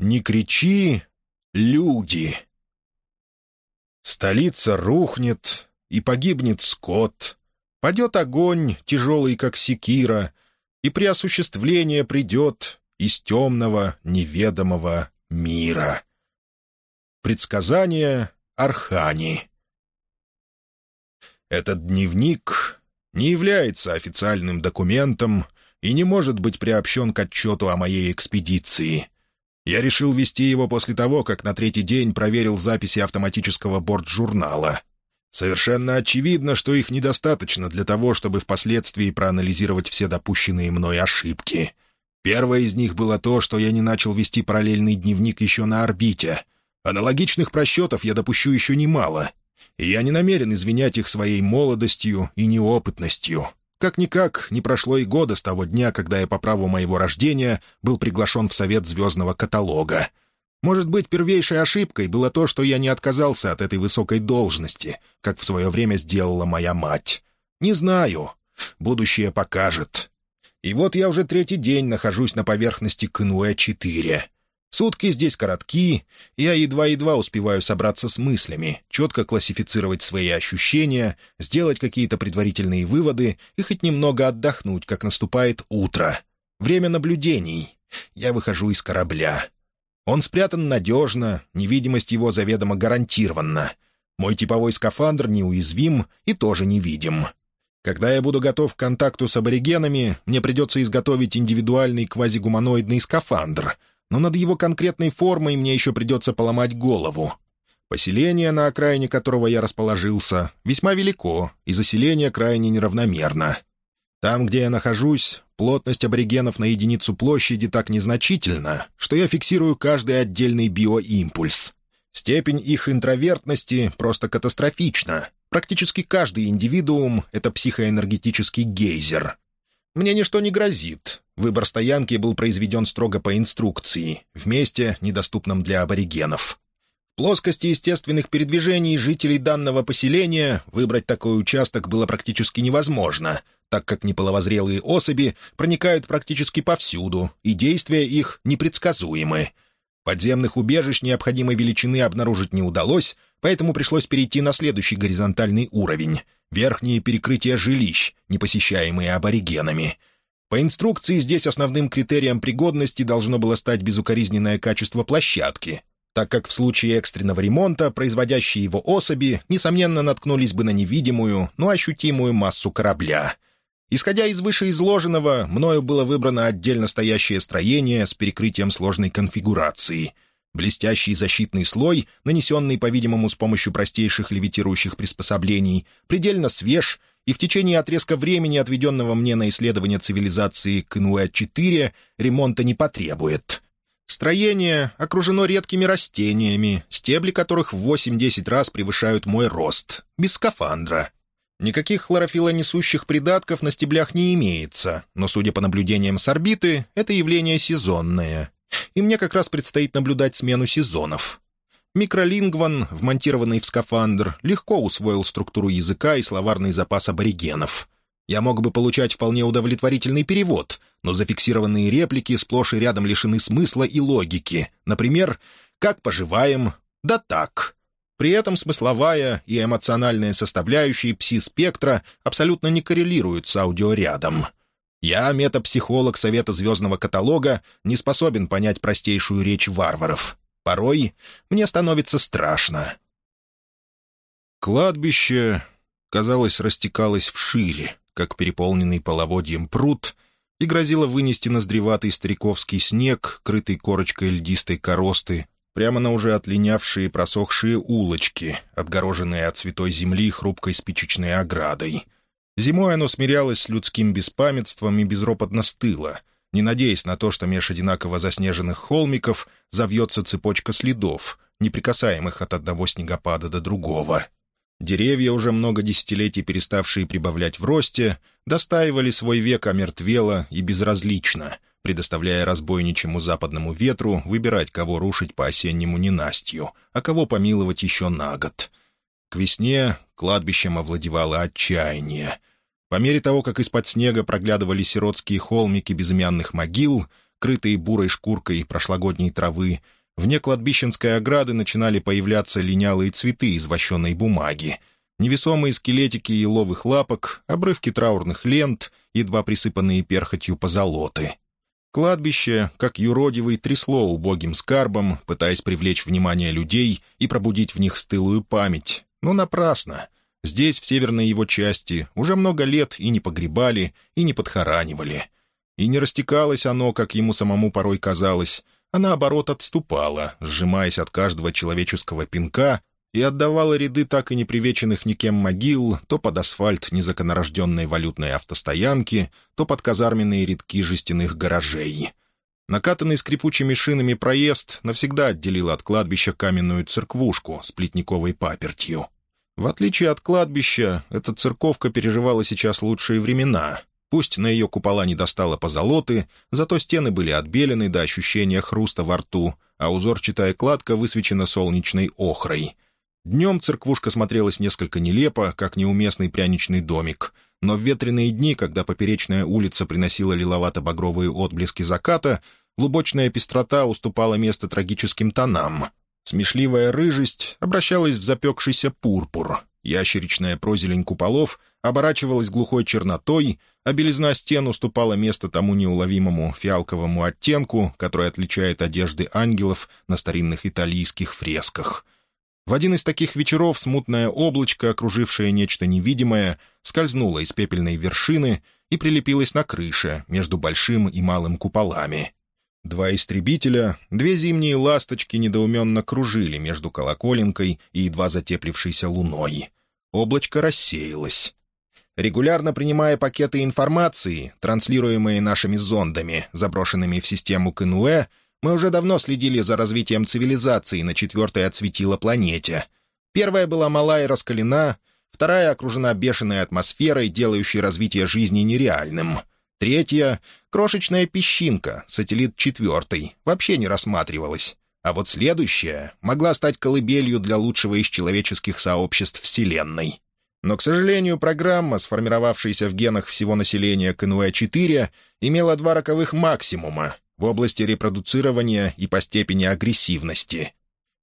Не кричи, люди. Столица рухнет, и погибнет скот. Падет огонь, тяжелый, как секира, и при осуществлении придет из темного, неведомого мира. Предсказание Архани Этот дневник не является официальным документом и не может быть приобщен к отчету о моей экспедиции. Я решил вести его после того, как на третий день проверил записи автоматического борт-журнала. Совершенно очевидно, что их недостаточно для того, чтобы впоследствии проанализировать все допущенные мной ошибки. Первое из них было то, что я не начал вести параллельный дневник еще на орбите. Аналогичных просчетов я допущу еще немало, и я не намерен извинять их своей молодостью и неопытностью. Как-никак, не прошло и года с того дня, когда я по праву моего рождения был приглашен в совет звездного каталога. Может быть, первейшей ошибкой было то, что я не отказался от этой высокой должности, как в свое время сделала моя мать. Не знаю. Будущее покажет. И вот я уже третий день нахожусь на поверхности Кнуэ-4. Сутки здесь коротки, я едва-едва успеваю собраться с мыслями, четко классифицировать свои ощущения, сделать какие-то предварительные выводы и хоть немного отдохнуть, как наступает утро. Время наблюдений. Я выхожу из корабля. Он спрятан надежно, невидимость его заведомо гарантирована. Мой типовой скафандр неуязвим и тоже невидим. Когда я буду готов к контакту с аборигенами, мне придется изготовить индивидуальный квазигуманоидный скафандр — но над его конкретной формой мне еще придется поломать голову. Поселение, на окраине которого я расположился, весьма велико, и заселение крайне неравномерно. Там, где я нахожусь, плотность аборигенов на единицу площади так незначительна, что я фиксирую каждый отдельный биоимпульс. Степень их интровертности просто катастрофична. Практически каждый индивидуум — это психоэнергетический гейзер. Мне ничто не грозит. Выбор стоянки был произведен строго по инструкции, в месте, недоступном для аборигенов. В плоскости естественных передвижений жителей данного поселения выбрать такой участок было практически невозможно, так как неполовозрелые особи проникают практически повсюду, и действия их непредсказуемы. Подземных убежищ необходимой величины обнаружить не удалось, поэтому пришлось перейти на следующий горизонтальный уровень — верхние перекрытия жилищ, не посещаемые аборигенами. По инструкции здесь основным критерием пригодности должно было стать безукоризненное качество площадки, так как в случае экстренного ремонта производящие его особи, несомненно, наткнулись бы на невидимую, но ощутимую массу корабля. Исходя из вышеизложенного, мною было выбрано отдельно стоящее строение с перекрытием сложной конфигурации — Блестящий защитный слой, нанесенный, по-видимому, с помощью простейших левитирующих приспособлений, предельно свеж и в течение отрезка времени, отведенного мне на исследование цивилизации Кнуэ-4, ремонта не потребует. Строение окружено редкими растениями, стебли которых в 8-10 раз превышают мой рост, без скафандра. Никаких хлорофилонесущих придатков на стеблях не имеется, но, судя по наблюдениям с орбиты, это явление сезонное, и мне как раз предстоит наблюдать смену сезонов. Микролингван, вмонтированный в скафандр, легко усвоил структуру языка и словарный запас аборигенов. Я мог бы получать вполне удовлетворительный перевод, но зафиксированные реплики сплошь и рядом лишены смысла и логики. Например, «Как поживаем?» «Да так». При этом смысловая и эмоциональная составляющие пси-спектра абсолютно не коррелируют с аудиорядом. Я, метапсихолог Совета Звездного Каталога, не способен понять простейшую речь варваров. Порой мне становится страшно. Кладбище, казалось, растекалось вшире, как переполненный половодьем пруд, и грозило вынести наздреватый стариковский снег, крытый корочкой льдистой коросты, прямо на уже отлинявшие просохшие улочки, отгороженные от святой земли хрупкой спичечной оградой — Зимой оно смирялось с людским беспамятством и безропотно стыло, не надеясь на то, что меж одинаково заснеженных холмиков завьется цепочка следов, неприкасаемых от одного снегопада до другого. Деревья, уже много десятилетий переставшие прибавлять в росте, достаивали свой век омертвело и безразлично, предоставляя разбойничьему западному ветру выбирать, кого рушить по осеннему ненастью, а кого помиловать еще на год. К весне кладбищем овладевало отчаяние. По мере того, как из-под снега проглядывали сиротские холмики безымянных могил, крытые бурой шкуркой прошлогодней травы, вне кладбищенской ограды начинали появляться линялые цветы из вощеной бумаги, невесомые скелетики еловых лапок, обрывки траурных лент, едва присыпанные перхотью позолоты. Кладбище, как юродивый, трясло убогим скарбом, пытаясь привлечь внимание людей и пробудить в них стылую память. Но напрасно. Здесь, в северной его части, уже много лет и не погребали, и не подхоранивали. И не растекалось оно, как ему самому порой казалось, а наоборот отступало, сжимаясь от каждого человеческого пинка, и отдавала ряды так и не привеченных никем могил то под асфальт незаконорожденной валютной автостоянки, то под казарменные рядки жестяных гаражей. Накатанный скрипучими шинами проезд навсегда отделил от кладбища каменную церквушку с плетниковой папертью. В отличие от кладбища, эта церковка переживала сейчас лучшие времена. Пусть на ее купола не достало позолоты, зато стены были отбелены до ощущения хруста во рту, а узорчатая кладка высвечена солнечной охрой — Днем церквушка смотрелась несколько нелепо, как неуместный пряничный домик, но в ветреные дни, когда поперечная улица приносила лиловато-багровые отблески заката, глубочная пестрота уступала место трагическим тонам. Смешливая рыжесть обращалась в запекшийся пурпур, ящеричная прозелень куполов оборачивалась глухой чернотой, а белизна стен уступала место тому неуловимому фиалковому оттенку, который отличает одежды ангелов на старинных итальянских фресках — в один из таких вечеров смутное облачко, окружившее нечто невидимое, скользнуло из пепельной вершины и прилепилось на крыше между большим и малым куполами. Два истребителя, две зимние ласточки недоуменно кружили между колоколенкой и едва затеплившейся луной. Облачко рассеялось. Регулярно принимая пакеты информации, транслируемые нашими зондами, заброшенными в систему КНУЭ, мы уже давно следили за развитием цивилизации на четвертой отсветила планете. Первая была мала и раскалена, вторая окружена бешеной атмосферой, делающей развитие жизни нереальным. Третья — крошечная песчинка, сателлит четвертой, вообще не рассматривалась. А вот следующая могла стать колыбелью для лучшего из человеческих сообществ Вселенной. Но, к сожалению, программа, сформировавшаяся в генах всего населения КНУЭ-4, имела два роковых максимума в области репродуцирования и по степени агрессивности.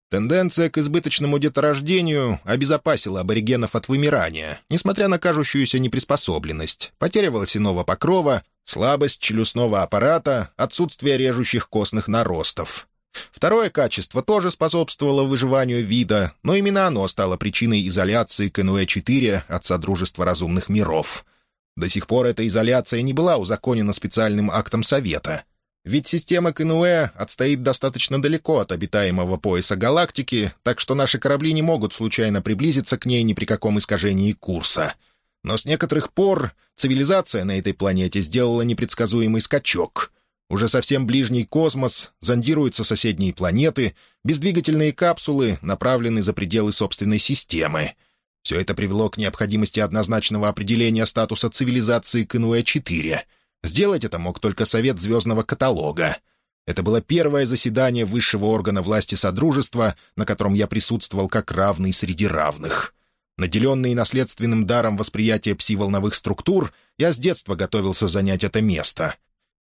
Тенденция к избыточному деторождению обезопасила аборигенов от вымирания, несмотря на кажущуюся неприспособленность, потеря волосяного покрова, слабость челюстного аппарата, отсутствие режущих костных наростов. Второе качество тоже способствовало выживанию вида, но именно оно стало причиной изоляции КНУЭ-4 от Содружества разумных миров. До сих пор эта изоляция не была узаконена специальным актом Совета — ведь система КНУЭ отстоит достаточно далеко от обитаемого пояса галактики, так что наши корабли не могут случайно приблизиться к ней ни при каком искажении курса. Но с некоторых пор цивилизация на этой планете сделала непредсказуемый скачок. Уже совсем ближний космос, зондируются соседние планеты, бездвигательные капсулы направлены за пределы собственной системы. Все это привело к необходимости однозначного определения статуса цивилизации КНУЭ-4 — Сделать это мог только Совет Звездного Каталога. Это было первое заседание высшего органа власти Содружества, на котором я присутствовал как равный среди равных. Наделенный наследственным даром восприятия пси-волновых структур, я с детства готовился занять это место.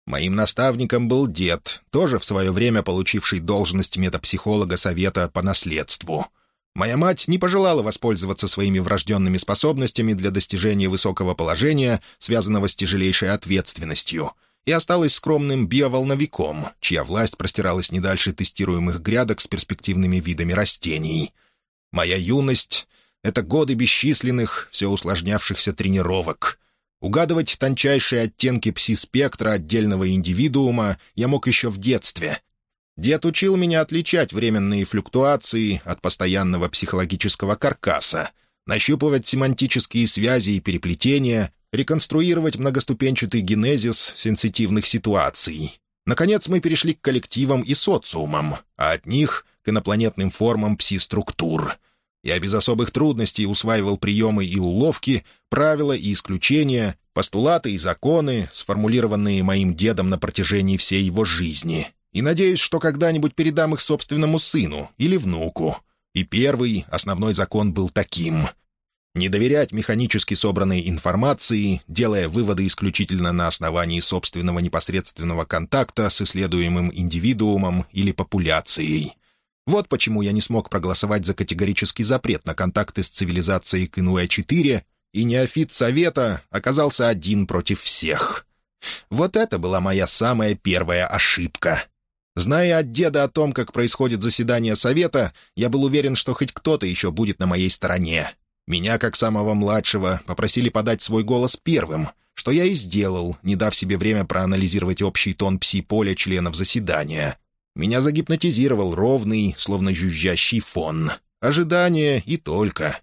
Моим наставником был дед, тоже в свое время получивший должность метапсихолога Совета по наследству. Моя мать не пожелала воспользоваться своими врожденными способностями для достижения высокого положения, связанного с тяжелейшей ответственностью, и осталась скромным биоволновиком, чья власть простиралась не дальше тестируемых грядок с перспективными видами растений. Моя юность — это годы бесчисленных, все усложнявшихся тренировок. Угадывать тончайшие оттенки пси-спектра отдельного индивидуума я мог еще в детстве — Дед учил меня отличать временные флюктуации от постоянного психологического каркаса, нащупывать семантические связи и переплетения, реконструировать многоступенчатый генезис сенситивных ситуаций. Наконец мы перешли к коллективам и социумам, а от них — к инопланетным формам пси-структур. Я без особых трудностей усваивал приемы и уловки, правила и исключения, постулаты и законы, сформулированные моим дедом на протяжении всей его жизни — и надеюсь, что когда-нибудь передам их собственному сыну или внуку. И первый, основной закон был таким. Не доверять механически собранной информации, делая выводы исключительно на основании собственного непосредственного контакта с исследуемым индивидуумом или популяцией. Вот почему я не смог проголосовать за категорический запрет на контакты с цивилизацией Кынуэ-4, и неофит Совета оказался один против всех. Вот это была моя самая первая ошибка. Зная от деда о том, как происходит заседание Совета, я был уверен, что хоть кто-то еще будет на моей стороне. Меня, как самого младшего, попросили подать свой голос первым, что я и сделал, не дав себе время проанализировать общий тон пси-поля членов заседания. Меня загипнотизировал ровный, словно жужжащий фон. Ожидание и только.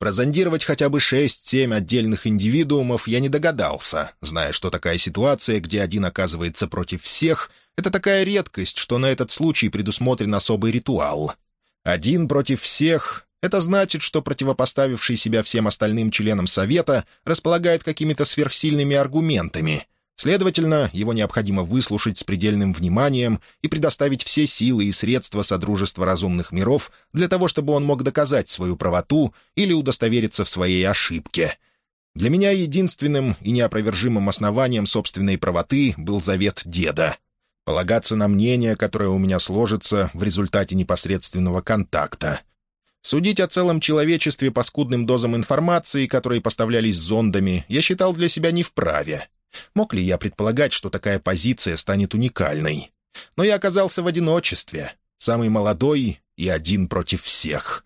Прозондировать хотя бы шесть-семь отдельных индивидуумов я не догадался, зная, что такая ситуация, где один оказывается против всех, это такая редкость, что на этот случай предусмотрен особый ритуал. Один против всех это значит, что противопоставивший себя всем остальным членам Совета располагает какими-то сверхсильными аргументами. Следовательно, его необходимо выслушать с предельным вниманием и предоставить все силы и средства Содружества разумных миров для того, чтобы он мог доказать свою правоту или удостовериться в своей ошибке. Для меня единственным и неопровержимым основанием собственной правоты был завет деда — полагаться на мнение, которое у меня сложится в результате непосредственного контакта — Судить о целом человечестве по скудным дозам информации, которые поставлялись зондами, я считал для себя не вправе. Мог ли я предполагать, что такая позиция станет уникальной? Но я оказался в одиночестве, самый молодой и один против всех.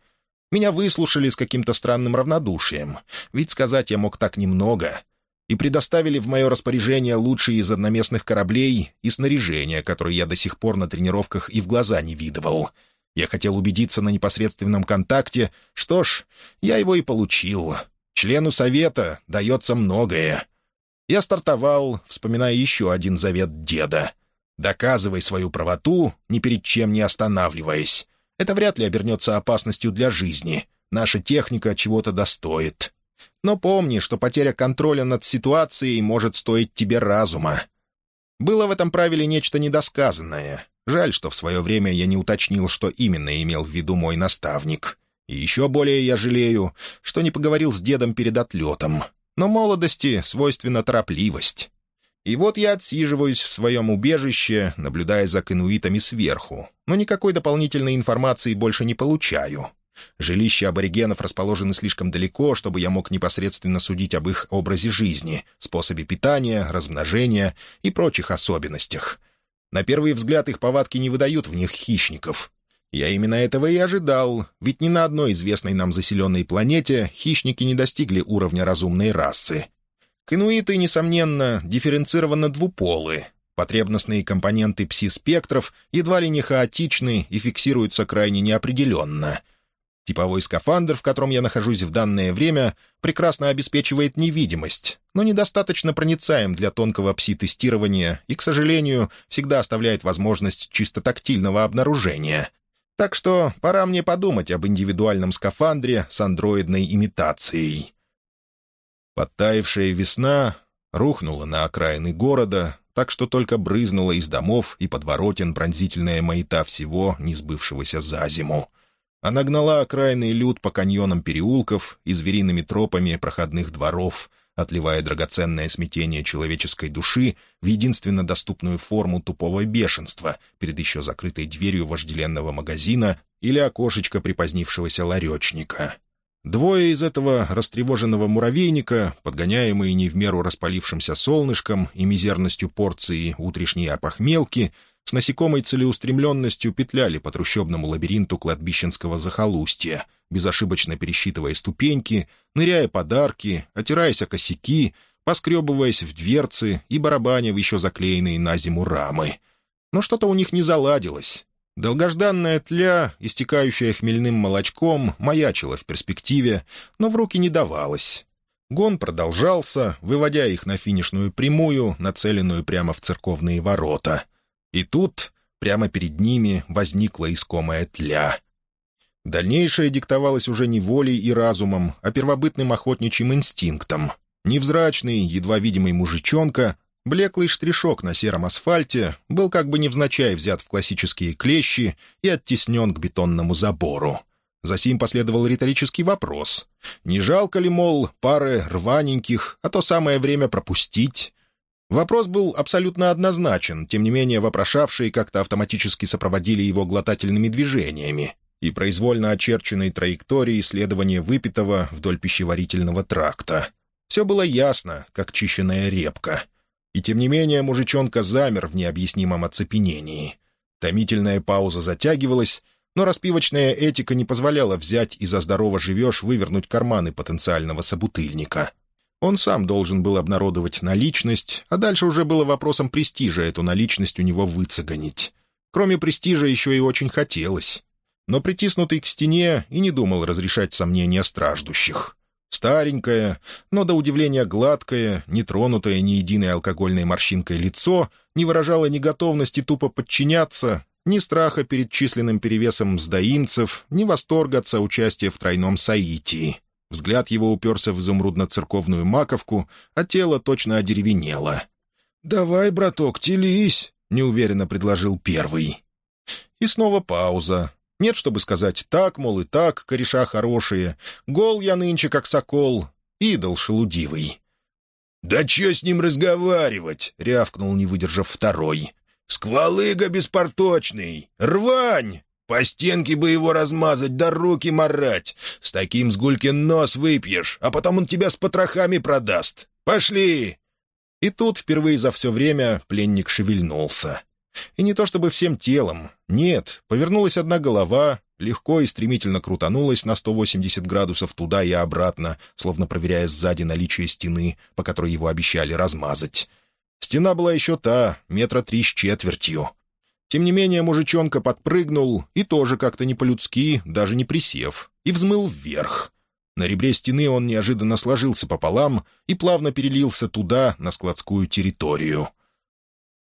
Меня выслушали с каким-то странным равнодушием, ведь сказать я мог так немного, и предоставили в мое распоряжение лучшие из одноместных кораблей и снаряжение, которое я до сих пор на тренировках и в глаза не видывал — я хотел убедиться на непосредственном контакте. Что ж, я его и получил. Члену совета дается многое. Я стартовал, вспоминая еще один завет деда. «Доказывай свою правоту, ни перед чем не останавливаясь. Это вряд ли обернется опасностью для жизни. Наша техника чего-то достоит. Но помни, что потеря контроля над ситуацией может стоить тебе разума. Было в этом правиле нечто недосказанное. Жаль, что в свое время я не уточнил, что именно имел в виду мой наставник. И еще более я жалею, что не поговорил с дедом перед отлетом. Но молодости свойственна торопливость. И вот я отсиживаюсь в своем убежище, наблюдая за кануитами сверху, но никакой дополнительной информации больше не получаю. Жилища аборигенов расположены слишком далеко, чтобы я мог непосредственно судить об их образе жизни, способе питания, размножения и прочих особенностях. На первый взгляд их повадки не выдают в них хищников. Я именно этого и ожидал, ведь ни на одной известной нам заселенной планете хищники не достигли уровня разумной расы. Кинуиты, несомненно, дифференцированно двуполы. Потребностные компоненты пси-спектров едва ли не хаотичны и фиксируются крайне неопределенно — Типовой скафандр, в котором я нахожусь в данное время, прекрасно обеспечивает невидимость, но недостаточно проницаем для тонкого пси-тестирования и, к сожалению, всегда оставляет возможность чисто тактильного обнаружения. Так что пора мне подумать об индивидуальном скафандре с андроидной имитацией. Подтаившая весна рухнула на окраины города, так что только брызнула из домов и подворотен пронзительная маята всего, не сбывшегося за зиму. Она гнала окраинный люд по каньонам переулков и звериными тропами проходных дворов, отливая драгоценное смятение человеческой души в единственно доступную форму тупого бешенства перед еще закрытой дверью вожделенного магазина или окошечко припозднившегося ларечника. Двое из этого растревоженного муравейника, подгоняемые не в меру распалившимся солнышком и мизерностью порции утренней опохмелки, с насекомой целеустремленностью петляли по трущобному лабиринту кладбищенского захолустья, безошибочно пересчитывая ступеньки, ныряя подарки, отираясь о косяки, поскребываясь в дверцы и барабаня в еще заклеенные на зиму рамы. Но что-то у них не заладилось. Долгожданная тля, истекающая хмельным молочком, маячила в перспективе, но в руки не давалась. Гон продолжался, выводя их на финишную прямую, нацеленную прямо в церковные ворота — и тут прямо перед ними возникла искомая тля. Дальнейшее диктовалось уже не волей и разумом, а первобытным охотничьим инстинктом. Невзрачный, едва видимый мужичонка, блеклый штришок на сером асфальте, был как бы невзначай взят в классические клещи и оттеснен к бетонному забору. Засим последовал риторический вопрос. Не жалко ли, мол, пары рваненьких, а то самое время пропустить? Вопрос был абсолютно однозначен, тем не менее вопрошавшие как-то автоматически сопроводили его глотательными движениями и произвольно очерченной траекторией исследования выпитого вдоль пищеварительного тракта. Все было ясно, как чищенная репка. И тем не менее мужичонка замер в необъяснимом оцепенении. Томительная пауза затягивалась, но распивочная этика не позволяла взять и за здорово живешь вывернуть карманы потенциального собутыльника. Он сам должен был обнародовать наличность, а дальше уже было вопросом престижа эту наличность у него выцеганить. Кроме престижа еще и очень хотелось. Но притиснутый к стене и не думал разрешать сомнения страждущих. Старенькое, но до удивления гладкое, не тронутое ни единой алкогольной морщинкой лицо не выражало ни готовности тупо подчиняться, ни страха перед численным перевесом сдаимцев, ни восторга от соучастия в тройном соитии. Взгляд его уперся в изумрудно-церковную маковку, а тело точно одеревенело. «Давай, браток, телись», — неуверенно предложил первый. И снова пауза. Нет, чтобы сказать «так, мол, и так, кореша хорошие», «гол я нынче, как сокол», «идол шелудивый». «Да чё с ним разговаривать?» — рявкнул, не выдержав второй. «Сквалыга беспорточный! Рвань! По стенке бы его размазать, да руки марать! С таким сгулькин нос выпьешь, а потом он тебя с потрохами продаст! Пошли!» И тут впервые за все время пленник шевельнулся. И не то чтобы всем телом. Нет, повернулась одна голова, легко и стремительно крутанулась на 180 градусов туда и обратно, словно проверяя сзади наличие стены, по которой его обещали размазать. Стена была еще та, метра три с четвертью. Тем не менее мужичонка подпрыгнул и тоже как-то не по-людски, даже не присев, и взмыл вверх. На ребре стены он неожиданно сложился пополам и плавно перелился туда, на складскую территорию.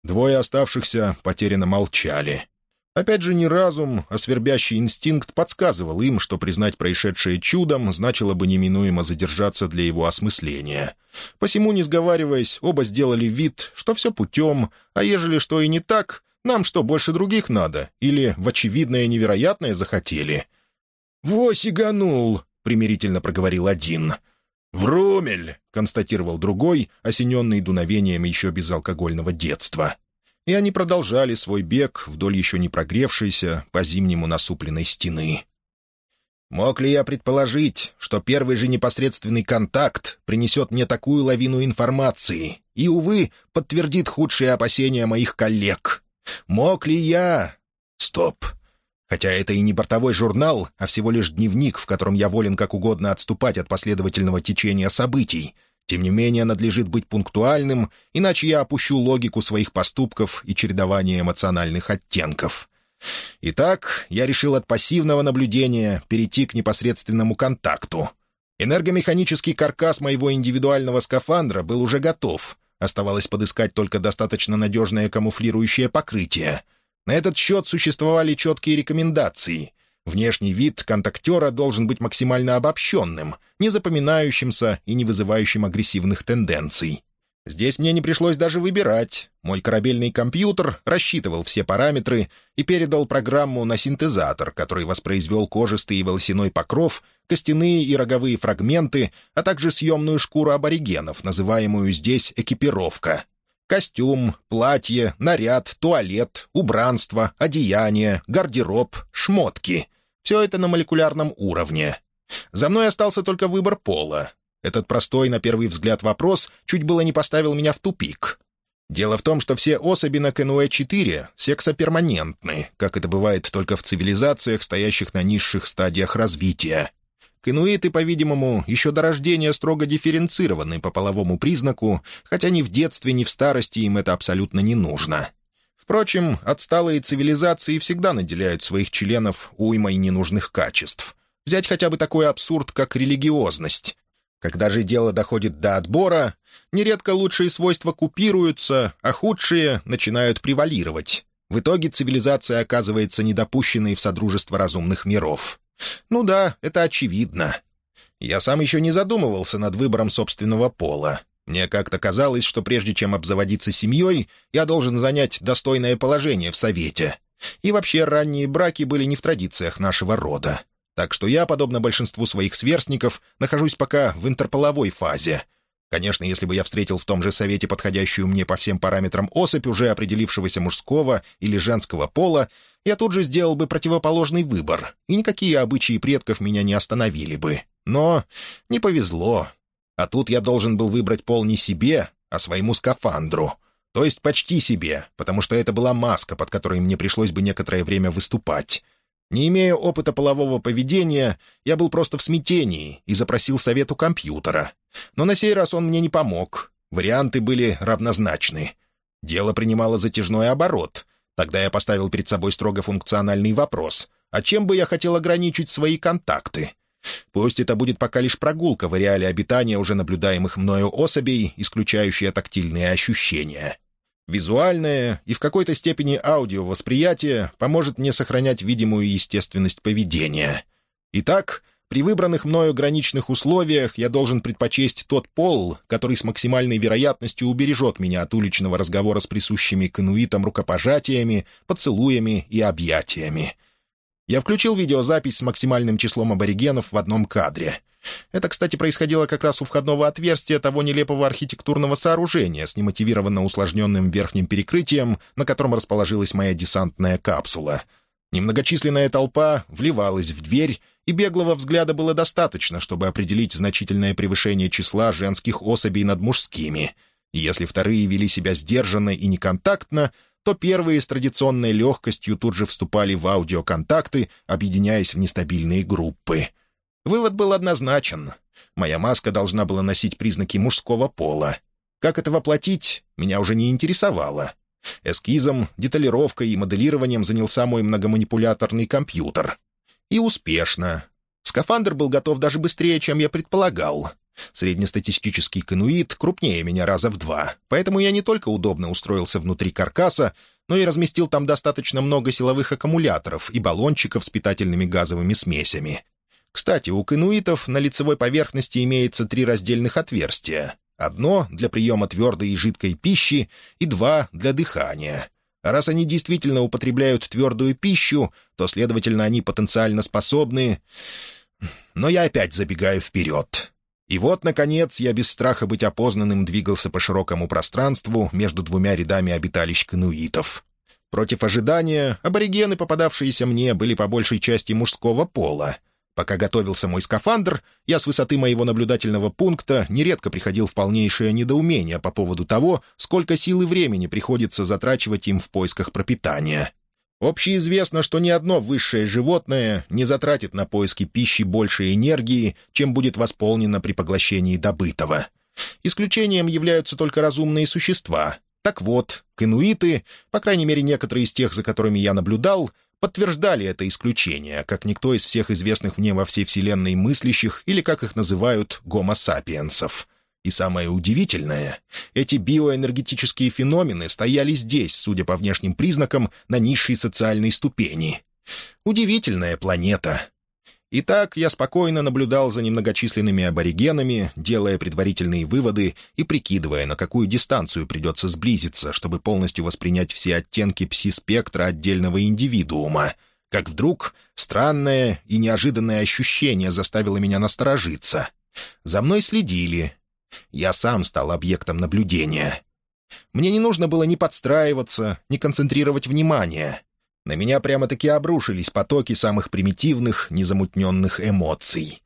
Двое оставшихся потерянно молчали. Опять же, не разум, а свербящий инстинкт подсказывал им, что признать происшедшее чудом значило бы неминуемо задержаться для его осмысления. Посему, не сговариваясь, оба сделали вид, что все путем, а ежели что и не так, нам что, больше других надо? Или в очевидное невероятное захотели? «Во сиганул!» — примирительно проговорил один. «Врумель!» — констатировал другой, осененный дуновением еще безалкогольного детства и они продолжали свой бег вдоль еще не прогревшейся, по-зимнему насупленной стены. Мог ли я предположить, что первый же непосредственный контакт принесет мне такую лавину информации и, увы, подтвердит худшие опасения моих коллег? Мог ли я... Стоп. Хотя это и не бортовой журнал, а всего лишь дневник, в котором я волен как угодно отступать от последовательного течения событий, тем не менее, надлежит быть пунктуальным, иначе я опущу логику своих поступков и чередование эмоциональных оттенков. Итак, я решил от пассивного наблюдения перейти к непосредственному контакту. Энергомеханический каркас моего индивидуального скафандра был уже готов. Оставалось подыскать только достаточно надежное камуфлирующее покрытие. На этот счет существовали четкие рекомендации — Внешний вид контактера должен быть максимально обобщенным, не запоминающимся и не вызывающим агрессивных тенденций. Здесь мне не пришлось даже выбирать. Мой корабельный компьютер рассчитывал все параметры и передал программу на синтезатор, который воспроизвел кожистый и волосяной покров, костяные и роговые фрагменты, а также съемную шкуру аборигенов, называемую здесь экипировка. Костюм, платье, наряд, туалет, убранство, одеяние, гардероб, шмотки. Все это на молекулярном уровне. За мной остался только выбор пола. Этот простой, на первый взгляд, вопрос чуть было не поставил меня в тупик. Дело в том, что все особи на КНУЭ-4 сексоперманентны, как это бывает только в цивилизациях, стоящих на низших стадиях развития. Кенуиты, по-видимому, еще до рождения строго дифференцированы по половому признаку, хотя ни в детстве, ни в старости им это абсолютно не нужно. Впрочем, отсталые цивилизации всегда наделяют своих членов уймой ненужных качеств. Взять хотя бы такой абсурд, как религиозность. Когда же дело доходит до отбора, нередко лучшие свойства купируются, а худшие начинают превалировать. В итоге цивилизация оказывается недопущенной в содружество разумных миров. Ну да, это очевидно. Я сам еще не задумывался над выбором собственного пола. Мне как-то казалось, что прежде чем обзаводиться семьей, я должен занять достойное положение в Совете. И вообще ранние браки были не в традициях нашего рода. Так что я, подобно большинству своих сверстников, нахожусь пока в интерполовой фазе. Конечно, если бы я встретил в том же совете подходящую мне по всем параметрам особь, уже определившегося мужского или женского пола, я тут же сделал бы противоположный выбор, и никакие обычаи предков меня не остановили бы. Но не повезло. А тут я должен был выбрать пол не себе, а своему скафандру. То есть почти себе, потому что это была маска, под которой мне пришлось бы некоторое время выступать. Не имея опыта полового поведения, я был просто в смятении и запросил совет у компьютера. Но на сей раз он мне не помог. Варианты были равнозначны. Дело принимало затяжной оборот. Тогда я поставил перед собой строго функциональный вопрос. А чем бы я хотел ограничить свои контакты? Пусть это будет пока лишь прогулка в ареале обитания уже наблюдаемых мною особей, исключающая тактильные ощущения. Визуальное и в какой-то степени аудиовосприятие поможет мне сохранять видимую естественность поведения. Итак, при выбранных мною граничных условиях я должен предпочесть тот пол, который с максимальной вероятностью убережет меня от уличного разговора с присущими кануитам рукопожатиями, поцелуями и объятиями. Я включил видеозапись с максимальным числом аборигенов в одном кадре. Это, кстати, происходило как раз у входного отверстия того нелепого архитектурного сооружения с немотивированно усложненным верхним перекрытием, на котором расположилась моя десантная капсула. Немногочисленная толпа вливалась в дверь, и беглого взгляда было достаточно, чтобы определить значительное превышение числа женских особей над мужскими. И если вторые вели себя сдержанно и неконтактно, то первые с традиционной легкостью тут же вступали в аудиоконтакты, объединяясь в нестабильные группы. Вывод был однозначен. Моя маска должна была носить признаки мужского пола. Как это воплотить, меня уже не интересовало. Эскизом, деталировкой и моделированием занялся мой многоманипуляторный компьютер. И успешно. Скафандр был готов даже быстрее, чем я предполагал. Среднестатистический кануит крупнее меня раза в два, поэтому я не только удобно устроился внутри каркаса, но и разместил там достаточно много силовых аккумуляторов и баллончиков с питательными газовыми смесями. Кстати, у кануитов на лицевой поверхности имеется три раздельных отверстия. Одно для приема твердой и жидкой пищи и два для дыхания. Раз они действительно употребляют твердую пищу, то, следовательно, они потенциально способны... Но я опять забегаю вперед. И вот, наконец, я без страха быть опознанным двигался по широкому пространству между двумя рядами обиталищ кануитов. Против ожидания, аборигены, попадавшиеся мне, были по большей части мужского пола. Пока готовился мой скафандр, я с высоты моего наблюдательного пункта нередко приходил в полнейшее недоумение по поводу того, сколько сил и времени приходится затрачивать им в поисках пропитания. Общеизвестно, что ни одно высшее животное не затратит на поиски пищи больше энергии, чем будет восполнено при поглощении добытого. Исключением являются только разумные существа. Так вот, кенуиты, по крайней мере некоторые из тех, за которыми я наблюдал, подтверждали это исключение, как никто из всех известных мне во всей Вселенной мыслящих или, как их называют, гомо-сапиенсов — и самое удивительное, эти биоэнергетические феномены стояли здесь, судя по внешним признакам, на низшей социальной ступени. Удивительная планета. Итак, я спокойно наблюдал за немногочисленными аборигенами, делая предварительные выводы и прикидывая, на какую дистанцию придется сблизиться, чтобы полностью воспринять все оттенки пси-спектра отдельного индивидуума. Как вдруг странное и неожиданное ощущение заставило меня насторожиться. За мной следили, я сам стал объектом наблюдения. Мне не нужно было ни подстраиваться, ни концентрировать внимание. На меня прямо-таки обрушились потоки самых примитивных, незамутненных эмоций.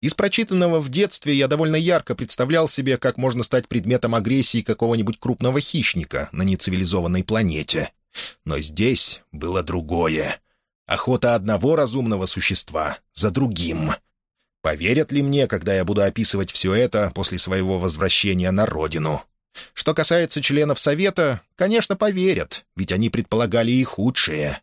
Из прочитанного в детстве я довольно ярко представлял себе, как можно стать предметом агрессии какого-нибудь крупного хищника на нецивилизованной планете. Но здесь было другое. Охота одного разумного существа за другим — Поверят ли мне, когда я буду описывать все это после своего возвращения на родину? Что касается членов Совета, конечно, поверят, ведь они предполагали и худшее.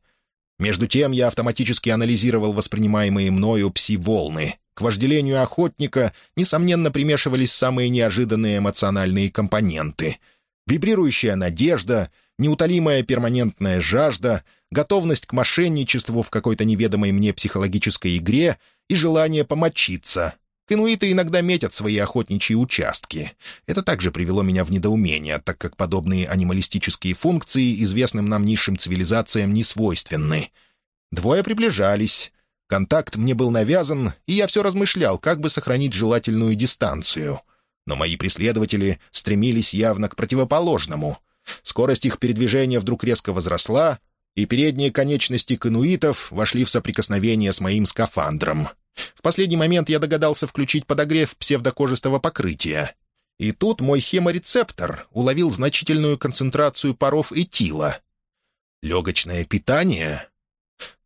Между тем я автоматически анализировал воспринимаемые мною пси-волны. К вожделению охотника, несомненно, примешивались самые неожиданные эмоциональные компоненты. Вибрирующая надежда, неутолимая перманентная жажда, готовность к мошенничеству в какой-то неведомой мне психологической игре — и желание помочиться. Кенуиты иногда метят свои охотничьи участки. Это также привело меня в недоумение, так как подобные анималистические функции известным нам низшим цивилизациям не свойственны. Двое приближались. Контакт мне был навязан, и я все размышлял, как бы сохранить желательную дистанцию. Но мои преследователи стремились явно к противоположному. Скорость их передвижения вдруг резко возросла, и передние конечности кануитов вошли в соприкосновение с моим скафандром. В последний момент я догадался включить подогрев псевдокожистого покрытия. И тут мой хеморецептор уловил значительную концентрацию паров этила. Легочное питание?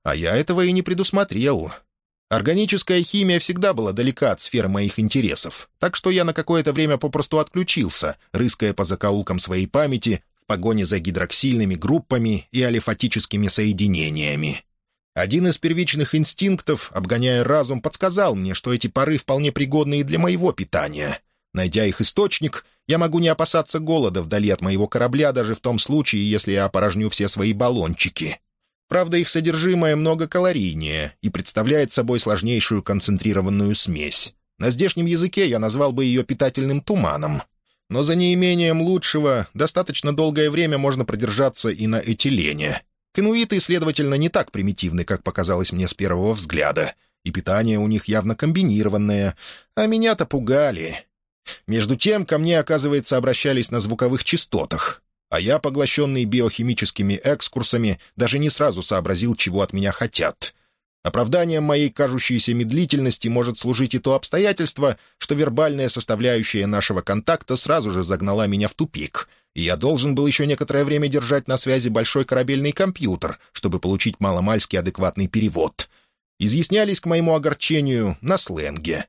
А я этого и не предусмотрел. Органическая химия всегда была далека от сферы моих интересов, так что я на какое-то время попросту отключился, рыская по закоулкам своей памяти в погоне за гидроксильными группами и алифатическими соединениями. Один из первичных инстинктов, обгоняя разум, подсказал мне, что эти пары вполне пригодны и для моего питания. Найдя их источник, я могу не опасаться голода вдали от моего корабля даже в том случае, если я опорожню все свои баллончики. Правда, их содержимое много калорийнее и представляет собой сложнейшую концентрированную смесь. На здешнем языке я назвал бы ее питательным туманом. Но за неимением лучшего достаточно долгое время можно продержаться и на этилене. Кануиты, следовательно, не так примитивны, как показалось мне с первого взгляда, и питание у них явно комбинированное, а меня-то пугали. Между тем, ко мне, оказывается, обращались на звуковых частотах, а я, поглощенный биохимическими экскурсами, даже не сразу сообразил, чего от меня хотят. Оправданием моей кажущейся медлительности может служить и то обстоятельство, что вербальная составляющая нашего контакта сразу же загнала меня в тупик — и я должен был еще некоторое время держать на связи большой корабельный компьютер, чтобы получить маломальски адекватный перевод. Изъяснялись, к моему огорчению, на сленге.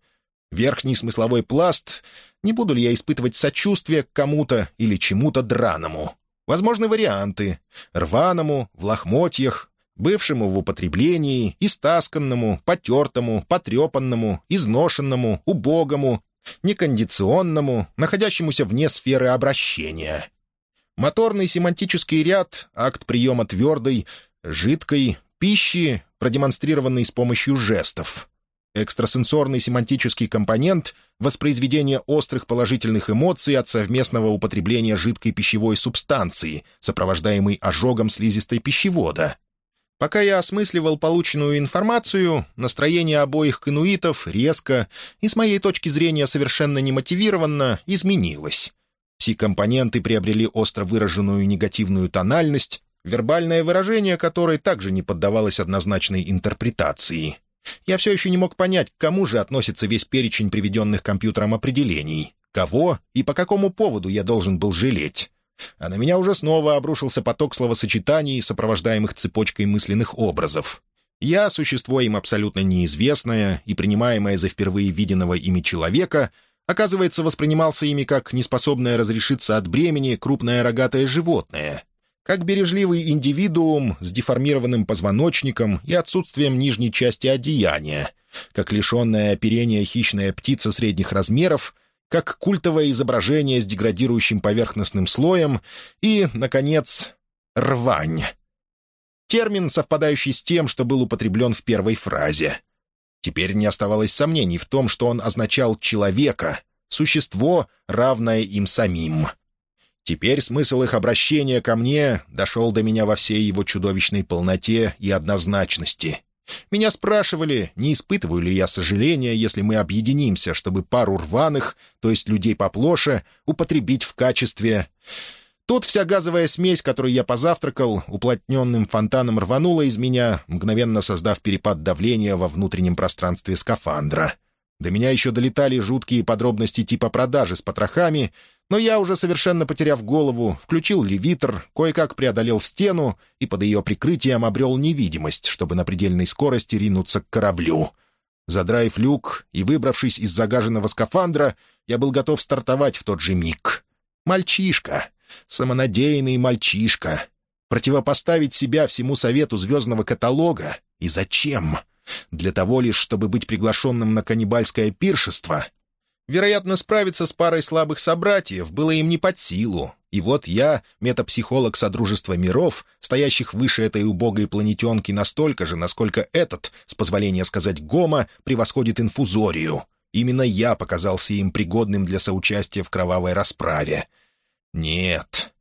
Верхний смысловой пласт — не буду ли я испытывать сочувствие к кому-то или чему-то драному? Возможны варианты — рваному, в лохмотьях, бывшему в употреблении, истасканному, потертому, потрепанному, изношенному, убогому, некондиционному, находящемуся вне сферы обращения. Моторный семантический ряд — акт приема твердой, жидкой пищи, продемонстрированный с помощью жестов. Экстрасенсорный семантический компонент — воспроизведение острых положительных эмоций от совместного употребления жидкой пищевой субстанции, сопровождаемой ожогом слизистой пищевода. Пока я осмысливал полученную информацию, настроение обоих кануитов резко и, с моей точки зрения, совершенно немотивированно изменилось. Пси-компоненты приобрели остро выраженную негативную тональность, вербальное выражение которой также не поддавалось однозначной интерпретации. Я все еще не мог понять, к кому же относится весь перечень приведенных компьютером определений, кого и по какому поводу я должен был жалеть. А на меня уже снова обрушился поток словосочетаний, сопровождаемых цепочкой мысленных образов. Я — существо им абсолютно неизвестное и принимаемое за впервые виденного ими человека — оказывается, воспринимался ими как неспособное разрешиться от бремени крупное рогатое животное, как бережливый индивидуум с деформированным позвоночником и отсутствием нижней части одеяния, как лишенная оперения хищная птица средних размеров, как культовое изображение с деградирующим поверхностным слоем и, наконец, рвань. Термин, совпадающий с тем, что был употреблен в первой фразе — Теперь не оставалось сомнений в том, что он означал «человека», существо, равное им самим. Теперь смысл их обращения ко мне дошел до меня во всей его чудовищной полноте и однозначности. Меня спрашивали, не испытываю ли я сожаления, если мы объединимся, чтобы пару рваных, то есть людей поплоше, употребить в качестве... Тут вся газовая смесь, которой я позавтракал, уплотненным фонтаном рванула из меня, мгновенно создав перепад давления во внутреннем пространстве скафандра. До меня еще долетали жуткие подробности типа продажи с потрохами, но я, уже совершенно потеряв голову, включил левитр, кое-как преодолел стену и под ее прикрытием обрел невидимость, чтобы на предельной скорости ринуться к кораблю. Задраив люк и выбравшись из загаженного скафандра, я был готов стартовать в тот же миг. Мальчишка. Самонадеянный мальчишка. Противопоставить себя всему совету звездного каталога? И зачем? Для того лишь, чтобы быть приглашенным на каннибальское пиршество? Вероятно, справиться с парой слабых собратьев было им не под силу. И вот я, метапсихолог Содружества миров, стоящих выше этой убогой планетенки настолько же, насколько этот, с позволения сказать Гома, превосходит инфузорию. Именно я показался им пригодным для соучастия в кровавой расправе. Нет.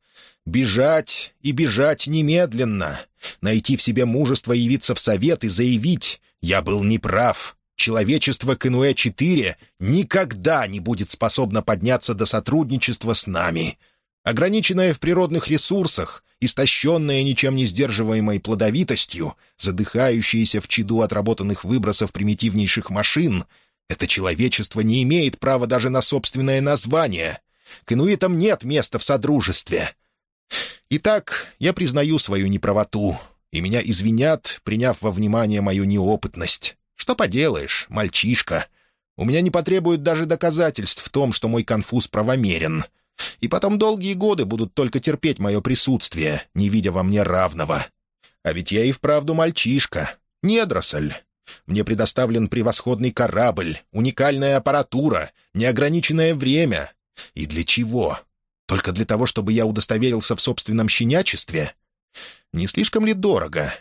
Бежать и бежать немедленно. найти в себе мужество явиться в совет и заявить «Я был неправ, человечество КНУЭ-4 никогда не будет способно подняться до сотрудничества с нами. Ограниченное в природных ресурсах, истощенное ничем не сдерживаемой плодовитостью, задыхающееся в чаду отработанных выбросов примитивнейших машин, это человечество не имеет права даже на собственное название. К инуитам нет места в содружестве. Итак, я признаю свою неправоту, и меня извинят, приняв во внимание мою неопытность. Что поделаешь, мальчишка. У меня не потребуют даже доказательств в том, что мой конфуз правомерен. И потом долгие годы будут только терпеть мое присутствие, не видя во мне равного. А ведь я и вправду мальчишка, недросль. Мне предоставлен превосходный корабль, уникальная аппаратура, неограниченное время. И для чего? Только для того, чтобы я удостоверился в собственном щенячестве? Не слишком ли дорого?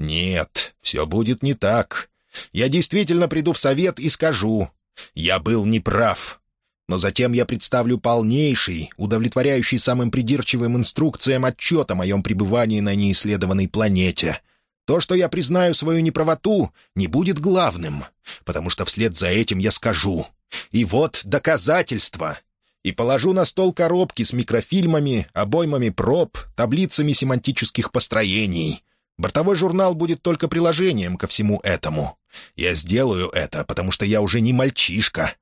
Нет, все будет не так. Я действительно приду в совет и скажу, я был неправ. Но затем я представлю полнейший, удовлетворяющий самым придирчивым инструкциям отчет о моем пребывании на неисследованной планете. То, что я признаю свою неправоту, не будет главным, потому что вслед за этим я скажу. И вот доказательства. И положу на стол коробки с микрофильмами, обоймами проб, таблицами семантических построений. Бортовой журнал будет только приложением ко всему этому. Я сделаю это, потому что я уже не мальчишка.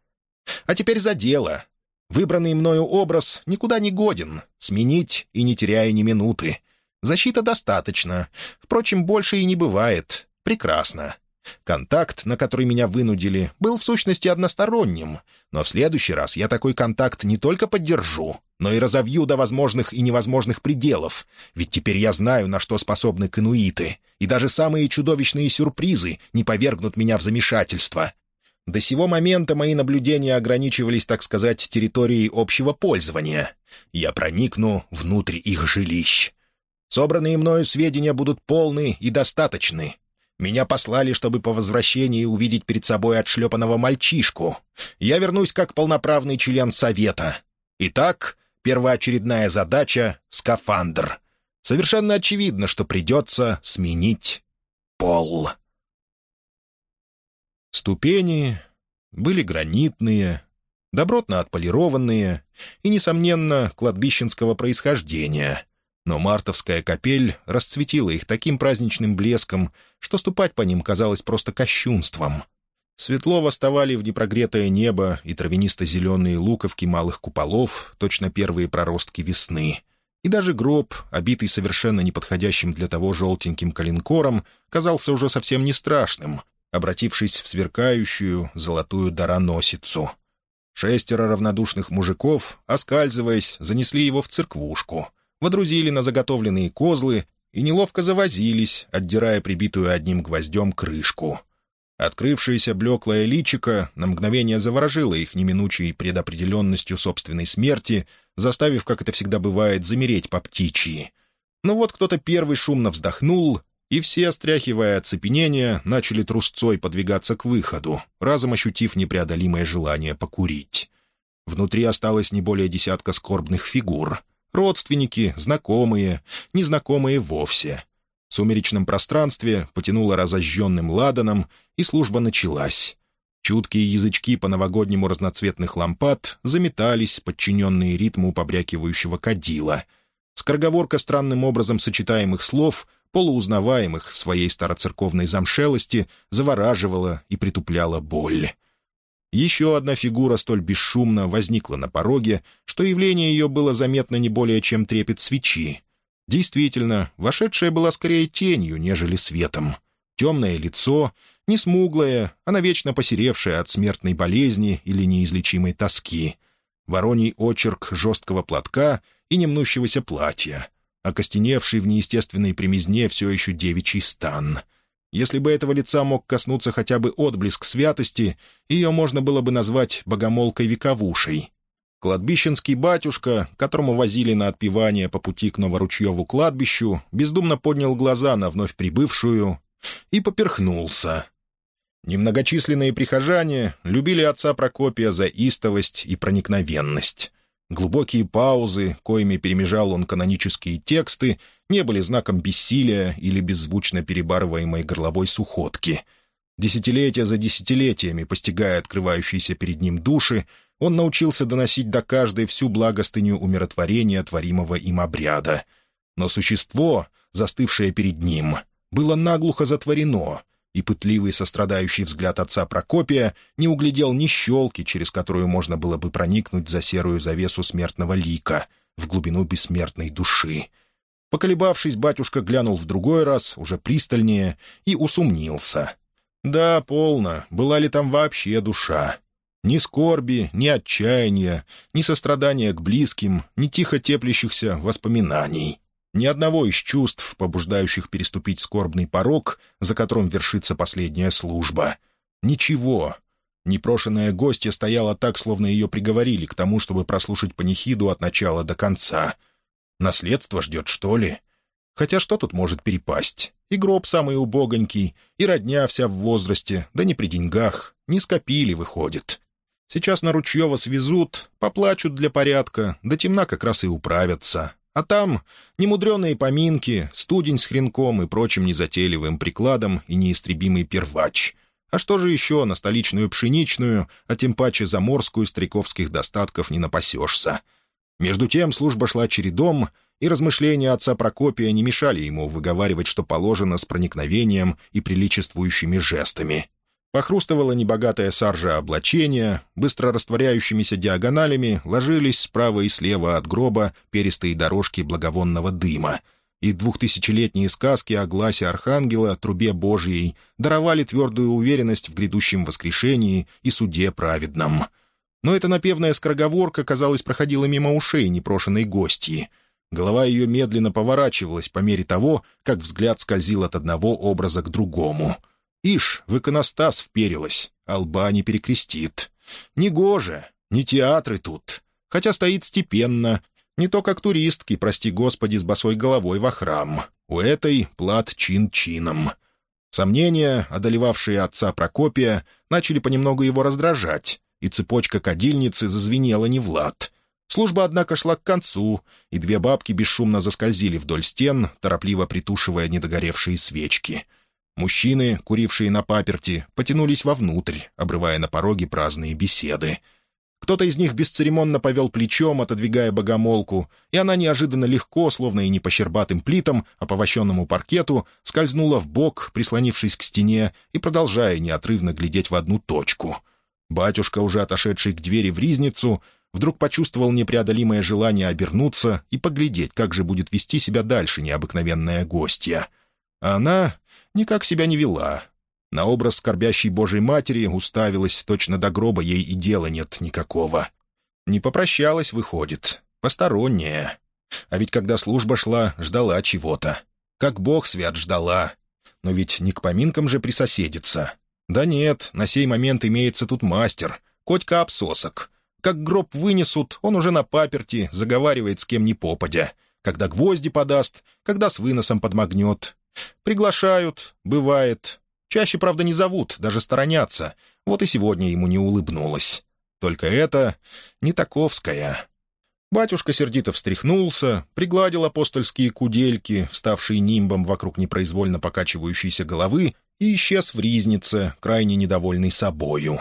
А теперь за дело. Выбранный мною образ никуда не годен. Сменить и не теряя ни минуты. Защита достаточно. Впрочем, больше и не бывает. Прекрасно. Контакт, на который меня вынудили, был в сущности односторонним, но в следующий раз я такой контакт не только поддержу, но и разовью до возможных и невозможных пределов, ведь теперь я знаю, на что способны кануиты, и даже самые чудовищные сюрпризы не повергнут меня в замешательство. До сего момента мои наблюдения ограничивались, так сказать, территорией общего пользования. Я проникну внутрь их жилищ. Собранные мною сведения будут полны и достаточны, меня послали, чтобы по возвращении увидеть перед собой отшлепанного мальчишку. Я вернусь как полноправный член Совета. Итак, первоочередная задача — скафандр. Совершенно очевидно, что придется сменить пол. Ступени были гранитные, добротно отполированные и, несомненно, кладбищенского происхождения — но мартовская капель расцветила их таким праздничным блеском, что ступать по ним казалось просто кощунством. Светло восставали в непрогретое небо и травянисто-зеленые луковки малых куполов, точно первые проростки весны. И даже гроб, обитый совершенно неподходящим для того желтеньким калинкором, казался уже совсем не страшным, обратившись в сверкающую золотую дароносицу. Шестеро равнодушных мужиков, оскальзываясь, занесли его в церквушку — водрузили на заготовленные козлы и неловко завозились, отдирая прибитую одним гвоздем крышку. Открывшееся блеклое личико на мгновение заворожило их неминучей предопределенностью собственной смерти, заставив, как это всегда бывает, замереть по птичьи. Но вот кто-то первый шумно вздохнул, и все, стряхивая оцепенение, начали трусцой подвигаться к выходу, разом ощутив непреодолимое желание покурить. Внутри осталось не более десятка скорбных фигур — Родственники, знакомые, незнакомые вовсе. В сумеречном пространстве потянуло разожженным ладаном, и служба началась. Чуткие язычки по-новогоднему разноцветных лампад заметались, подчиненные ритму побрякивающего кадила. Скороговорка странным образом сочетаемых слов, полуузнаваемых в своей староцерковной замшелости, завораживала и притупляла боль. Еще одна фигура столь бесшумно возникла на пороге, что явление ее было заметно не более чем трепет свечи. Действительно, вошедшая была скорее тенью, нежели светом. Темное лицо, не смуглое, а навечно посеревшее от смертной болезни или неизлечимой тоски. Вороний очерк жесткого платка и немнущегося платья. Окостеневший в неестественной примизне все еще девичий стан — если бы этого лица мог коснуться хотя бы отблеск святости, ее можно было бы назвать богомолкой-вековушей. Кладбищенский батюшка, которому возили на отпевание по пути к Новоручьеву кладбищу, бездумно поднял глаза на вновь прибывшую и поперхнулся. Немногочисленные прихожане любили отца Прокопия за истовость и проникновенность. Глубокие паузы, коими перемежал он канонические тексты, не были знаком бессилия или беззвучно перебарываемой горловой сухотки. Десятилетия за десятилетиями, постигая открывающиеся перед ним души, он научился доносить до каждой всю благостыню умиротворения творимого им обряда. Но существо, застывшее перед ним, было наглухо затворено, и пытливый сострадающий взгляд отца Прокопия не углядел ни щелки, через которую можно было бы проникнуть за серую завесу смертного лика в глубину бессмертной души. Поколебавшись, батюшка глянул в другой раз, уже пристальнее, и усомнился. Да, полно, была ли там вообще душа? Ни скорби, ни отчаяния, ни сострадания к близким, ни тихо теплящихся воспоминаний. Ни одного из чувств, побуждающих переступить скорбный порог, за которым вершится последняя служба. Ничего. Непрошенная гостья стояла так, словно ее приговорили к тому, чтобы прослушать панихиду от начала до конца. Наследство ждет, что ли? Хотя что тут может перепасть? И гроб самый убогонький, и родня вся в возрасте, да не при деньгах, не скопили, выходит. Сейчас на Ручьева свезут, поплачут для порядка, до темна как раз и управятся. А там немудреные поминки, студень с хренком и прочим незатейливым прикладом и неистребимый первач. А что же еще на столичную пшеничную, а тем паче заморскую стариковских достатков не напасешься? Между тем служба шла чередом, и размышления отца Прокопия не мешали ему выговаривать, что положено с проникновением и приличествующими жестами. Похрустывало небогатое саржа облачение, быстро растворяющимися диагоналями ложились справа и слева от гроба перистые дорожки благовонного дыма, и двухтысячелетние сказки о гласе Архангела, трубе Божьей, даровали твердую уверенность в грядущем воскрешении и суде праведном. Но эта напевная скороговорка, казалось, проходила мимо ушей непрошенной гостьи. Голова ее медленно поворачивалась по мере того, как взгляд скользил от одного образа к другому — Ишь, в иконостас вперилась, а лба не перекрестит. Негоже, не театры тут. Хотя стоит степенно, не то как туристки, прости господи, с босой головой во храм. У этой плат чин-чином. Сомнения, одолевавшие отца Прокопия, начали понемногу его раздражать, и цепочка кадильницы зазвенела не в лад. Служба, однако, шла к концу, и две бабки бесшумно заскользили вдоль стен, торопливо притушивая недогоревшие свечки — Мужчины, курившие на паперти, потянулись вовнутрь, обрывая на пороге праздные беседы. Кто-то из них бесцеремонно повел плечом, отодвигая богомолку, и она неожиданно легко, словно и не по щербатым плитам, а по вощенному паркету, скользнула в бок, прислонившись к стене и продолжая неотрывно глядеть в одну точку. Батюшка, уже отошедший к двери в ризницу, вдруг почувствовал непреодолимое желание обернуться и поглядеть, как же будет вести себя дальше необыкновенная гостья. А она никак себя не вела. На образ скорбящей Божьей Матери уставилась, точно до гроба ей и дела нет никакого. Не попрощалась, выходит, посторонняя. А ведь когда служба шла, ждала чего-то. Как Бог свят ждала. Но ведь не к поминкам же присоседится. Да нет, на сей момент имеется тут мастер, Котька Обсосок. Как гроб вынесут, он уже на паперти, заговаривает с кем ни попадя. Когда гвозди подаст, когда с выносом подмагнет, Приглашают, бывает. Чаще, правда, не зовут, даже сторонятся. Вот и сегодня ему не улыбнулась. Только это не таковская. Батюшка сердито встряхнулся, пригладил апостольские кудельки, вставшие нимбом вокруг непроизвольно покачивающейся головы, и исчез в ризнице, крайне недовольный собою.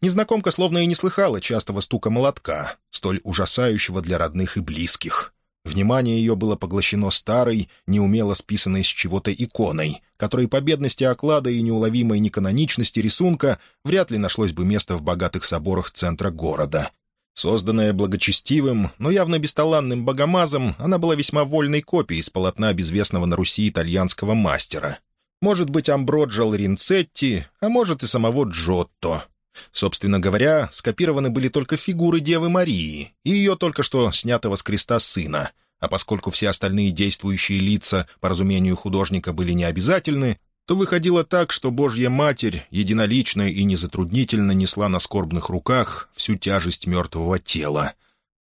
Незнакомка словно и не слыхала частого стука молотка, столь ужасающего для родных и близких. Внимание ее было поглощено старой, неумело списанной с чего-то иконой, которой по бедности оклада и неуловимой неканоничности рисунка вряд ли нашлось бы место в богатых соборах центра города. Созданная благочестивым, но явно бесталанным богомазом, она была весьма вольной копией из полотна безвестного на Руси итальянского мастера. Может быть, Амброджо Ринцетти, а может и самого Джотто — Собственно говоря, скопированы были только фигуры Девы Марии и ее только что снятого с креста сына, а поскольку все остальные действующие лица, по разумению художника, были необязательны, то выходило так, что Божья Матерь единолично и незатруднительно несла на скорбных руках всю тяжесть мертвого тела.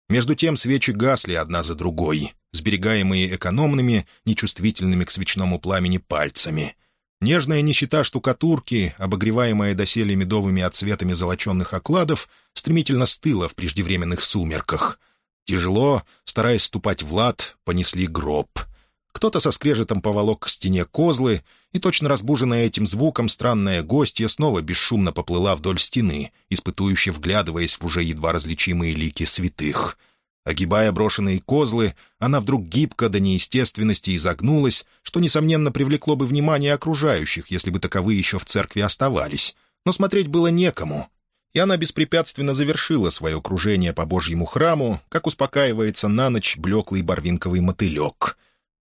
Между тем свечи гасли одна за другой, сберегаемые экономными, нечувствительными к свечному пламени пальцами — Нежная нищета штукатурки, обогреваемая доселе медовыми отцветами золоченных окладов, стремительно стыла в преждевременных сумерках. Тяжело, стараясь ступать в лад, понесли гроб. Кто-то со скрежетом поволок к стене козлы, и точно разбуженная этим звуком странная гостья снова бесшумно поплыла вдоль стены, испытующе вглядываясь в уже едва различимые лики святых. Огибая брошенные козлы, она вдруг гибко до неестественности изогнулась, что, несомненно, привлекло бы внимание окружающих, если бы таковые еще в церкви оставались. Но смотреть было некому, и она беспрепятственно завершила свое кружение по Божьему храму, как успокаивается на ночь блеклый барвинковый мотылек.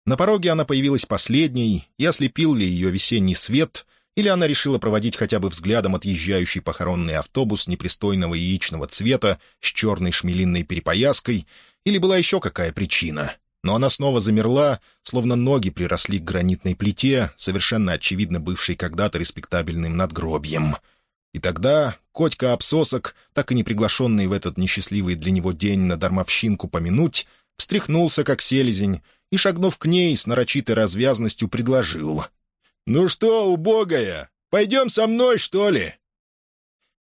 На пороге она появилась последней, и ослепил ли ее весенний свет, или она решила проводить хотя бы взглядом отъезжающий похоронный автобус непристойного яичного цвета с черной шмелинной перепояской, или была еще какая причина. Но она снова замерла, словно ноги приросли к гранитной плите, совершенно очевидно бывшей когда-то респектабельным надгробьем — и тогда Котька Обсосок, так и не приглашенный в этот несчастливый для него день на дармовщинку помянуть, встряхнулся, как селезень, и, шагнув к ней, с нарочитой развязностью предложил. «Ну что, убогая, пойдем со мной, что ли?»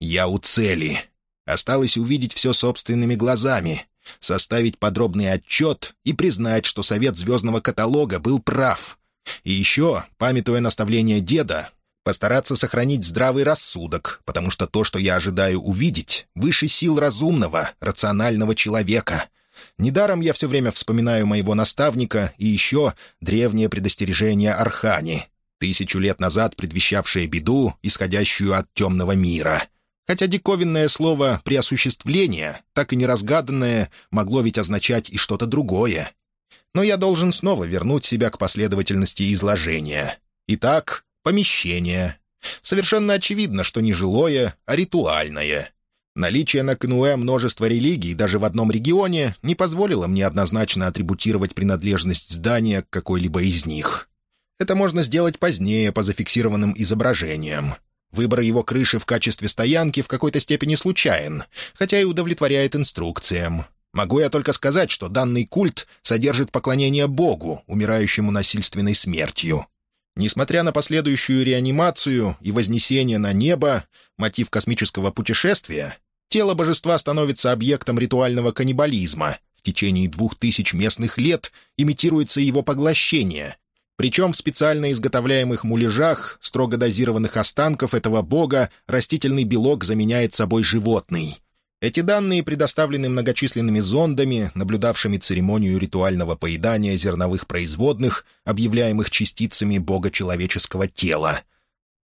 «Я у цели. Осталось увидеть все собственными глазами, составить подробный отчет и признать, что совет звездного каталога был прав. И еще, памятуя наставление деда, Постараться сохранить здравый рассудок, потому что то, что я ожидаю увидеть, выше сил разумного, рационального человека. Недаром я все время вспоминаю моего наставника и еще древнее предостережение Архани, тысячу лет назад предвещавшее беду, исходящую от темного мира. Хотя диковинное слово «преосуществление», так и неразгаданное, могло ведь означать и что-то другое. Но я должен снова вернуть себя к последовательности изложения. Итак, помещение. Совершенно очевидно, что не жилое, а ритуальное. Наличие на Кануэ множества религий даже в одном регионе не позволило мне однозначно атрибутировать принадлежность здания к какой-либо из них. Это можно сделать позднее по зафиксированным изображениям. Выбор его крыши в качестве стоянки в какой-то степени случайен, хотя и удовлетворяет инструкциям. Могу я только сказать, что данный культ содержит поклонение Богу, умирающему насильственной смертью. Несмотря на последующую реанимацию и вознесение на небо, мотив космического путешествия, тело божества становится объектом ритуального каннибализма. В течение двух тысяч местных лет имитируется его поглощение. Причем в специально изготовляемых муляжах, строго дозированных останков этого бога, растительный белок заменяет собой животный. Эти данные предоставлены многочисленными зондами, наблюдавшими церемонию ритуального поедания зерновых производных, объявляемых частицами бога человеческого тела.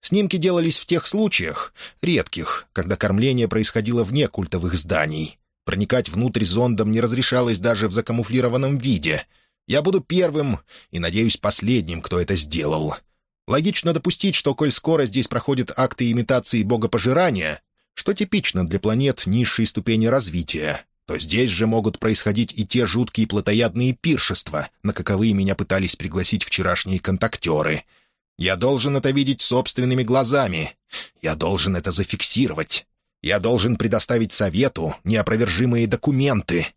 Снимки делались в тех случаях, редких, когда кормление происходило вне культовых зданий. Проникать внутрь зондом не разрешалось даже в закамуфлированном виде. Я буду первым и, надеюсь, последним, кто это сделал. Логично допустить, что, коль скоро здесь проходят акты имитации богопожирания, что типично для планет низшей ступени развития, то здесь же могут происходить и те жуткие плотоядные пиршества, на каковые меня пытались пригласить вчерашние контактеры. Я должен это видеть собственными глазами. Я должен это зафиксировать. Я должен предоставить совету неопровержимые документы.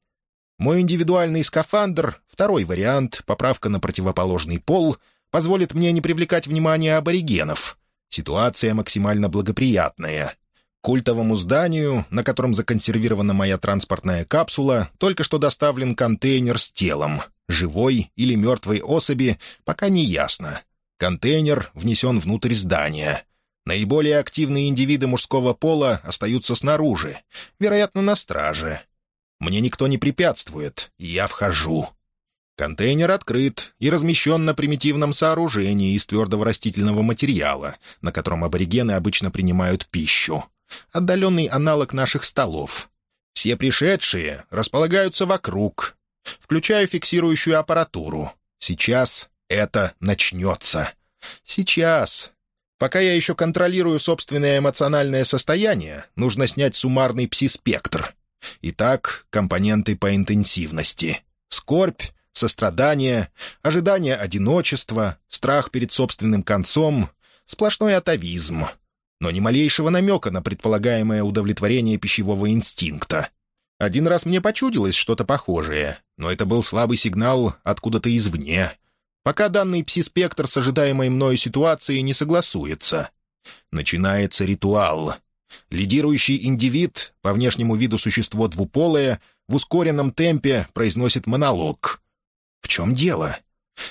Мой индивидуальный скафандр, второй вариант, поправка на противоположный пол, позволит мне не привлекать внимание аборигенов. Ситуация максимально благоприятная культовому зданию, на котором законсервирована моя транспортная капсула, только что доставлен контейнер с телом. Живой или мертвой особи, пока не ясно. Контейнер внесен внутрь здания. Наиболее активные индивиды мужского пола остаются снаружи, вероятно, на страже. Мне никто не препятствует, и я вхожу. Контейнер открыт и размещен на примитивном сооружении из твердого растительного материала, на котором аборигены обычно принимают пищу отдаленный аналог наших столов. Все пришедшие располагаются вокруг, включая фиксирующую аппаратуру. Сейчас это начнется. Сейчас. Пока я еще контролирую собственное эмоциональное состояние, нужно снять суммарный пси-спектр. Итак, компоненты по интенсивности. Скорбь, сострадание, ожидание одиночества, страх перед собственным концом, сплошной атовизм — но ни малейшего намека на предполагаемое удовлетворение пищевого инстинкта. Один раз мне почудилось что-то похожее, но это был слабый сигнал откуда-то извне. Пока данный пси-спектр с ожидаемой мною ситуацией не согласуется. Начинается ритуал. Лидирующий индивид, по внешнему виду существо двуполое, в ускоренном темпе произносит монолог. В чем дело?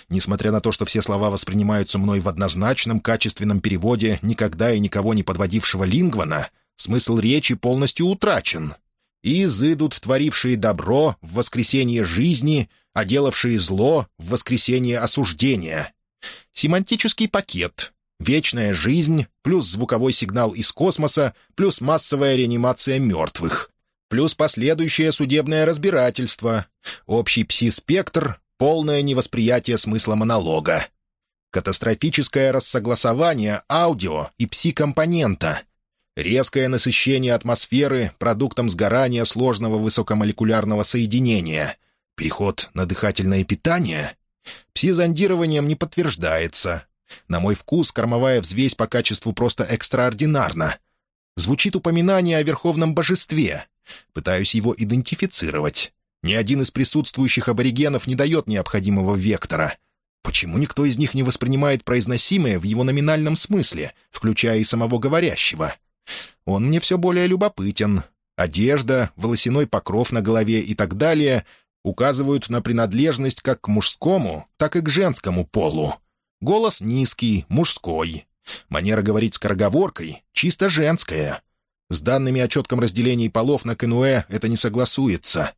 Несмотря на то, что все слова воспринимаются мной в однозначном, качественном переводе никогда и никого не подводившего лингвана, смысл речи полностью утрачен. Изыдут творившие добро в воскресенье жизни, а зло в воскресенье осуждения. Семантический пакет. Вечная жизнь, плюс звуковой сигнал из космоса, плюс массовая реанимация мертвых. Плюс последующее судебное разбирательство. Общий пси-спектр, полное невосприятие смысла монолога. Катастрофическое рассогласование аудио и пси-компонента. Резкое насыщение атмосферы продуктом сгорания сложного высокомолекулярного соединения. Переход на дыхательное питание. Пси-зондированием не подтверждается. На мой вкус кормовая взвесь по качеству просто экстраординарна. Звучит упоминание о верховном божестве. Пытаюсь его идентифицировать. Ни один из присутствующих аборигенов не дает необходимого вектора. Почему никто из них не воспринимает произносимое в его номинальном смысле, включая и самого говорящего? Он мне все более любопытен. Одежда, волосяной покров на голове и так далее указывают на принадлежность как к мужскому, так и к женскому полу. Голос низкий, мужской. Манера говорить скороговоркой чисто женская. С данными о четком разделении полов на КНУЭ это не согласуется.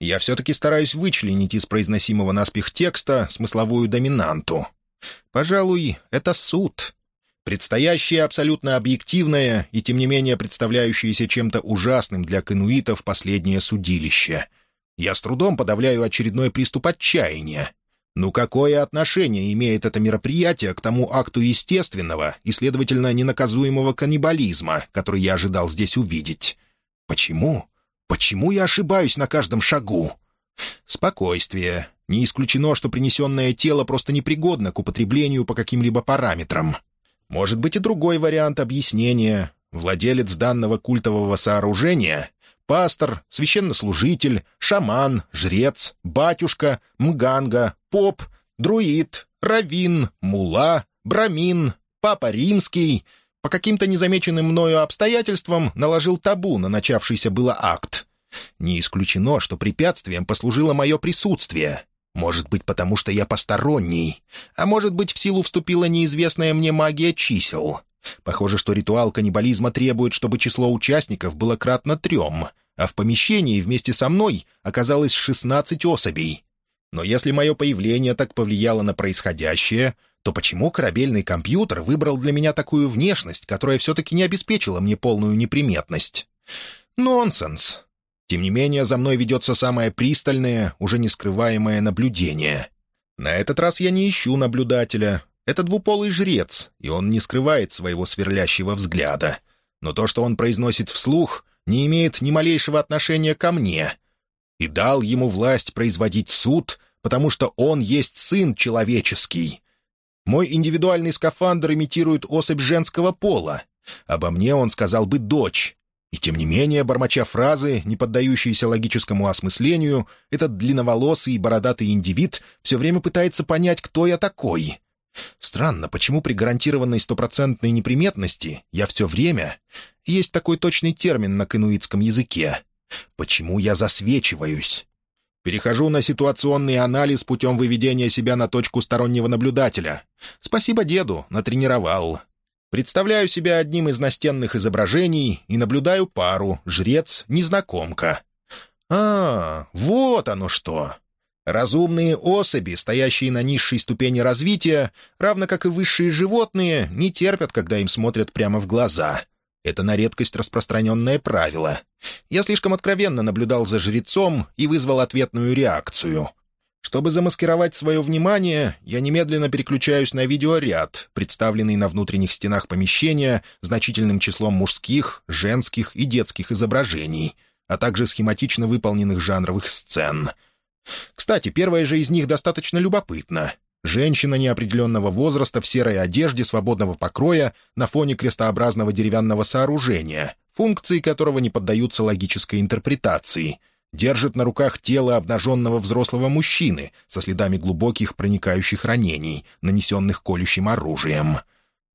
Я все-таки стараюсь вычленить из произносимого наспех текста смысловую доминанту. Пожалуй, это суд. Предстоящее абсолютно объективное и, тем не менее, представляющееся чем-то ужасным для кануитов последнее судилище. Я с трудом подавляю очередной приступ отчаяния. Ну какое отношение имеет это мероприятие к тому акту естественного и, следовательно, ненаказуемого каннибализма, который я ожидал здесь увидеть? Почему? Почему я ошибаюсь на каждом шагу? Спокойствие. Не исключено, что принесенное тело просто непригодно к употреблению по каким-либо параметрам. Может быть и другой вариант объяснения. Владелец данного культового сооружения — пастор, священнослужитель, шаман, жрец, батюшка, мганга, поп, друид, равин, мула, брамин, папа римский — по каким-то незамеченным мною обстоятельствам наложил табу на начавшийся было акт. Не исключено, что препятствием послужило мое присутствие. Может быть, потому что я посторонний. А может быть, в силу вступила неизвестная мне магия чисел. Похоже, что ритуал каннибализма требует, чтобы число участников было кратно трем, а в помещении вместе со мной оказалось шестнадцать особей. Но если мое появление так повлияло на происходящее, то почему корабельный компьютер выбрал для меня такую внешность, которая все-таки не обеспечила мне полную неприметность? Нонсенс. Тем не менее, за мной ведется самое пристальное, уже не скрываемое наблюдение. На этот раз я не ищу наблюдателя. Это двуполый жрец, и он не скрывает своего сверлящего взгляда. Но то, что он произносит вслух, не имеет ни малейшего отношения ко мне. И дал ему власть производить суд, потому что он есть сын человеческий. Мой индивидуальный скафандр имитирует особь женского пола. Обо мне он сказал бы «дочь». И тем не менее, бормоча фразы, не поддающиеся логическому осмыслению, этот длинноволосый и бородатый индивид все время пытается понять, кто я такой. Странно, почему при гарантированной стопроцентной неприметности я все время... Есть такой точный термин на кануитском языке. Почему я засвечиваюсь? Перехожу на ситуационный анализ путем выведения себя на точку стороннего наблюдателя. Спасибо деду, натренировал. Представляю себя одним из настенных изображений и наблюдаю пару «жрец-незнакомка». А, вот оно что. Разумные особи, стоящие на низшей ступени развития, равно как и высшие животные, не терпят, когда им смотрят прямо в глаза. Это на редкость распространенное правило. Я слишком откровенно наблюдал за жрецом и вызвал ответную реакцию. Чтобы замаскировать свое внимание, я немедленно переключаюсь на видеоряд, представленный на внутренних стенах помещения значительным числом мужских, женских и детских изображений, а также схематично выполненных жанровых сцен. Кстати, первая же из них достаточно любопытна. Женщина неопределенного возраста в серой одежде свободного покроя на фоне крестообразного деревянного сооружения, функции которого не поддаются логической интерпретации. Держит на руках тело обнаженного взрослого мужчины со следами глубоких проникающих ранений, нанесенных колющим оружием.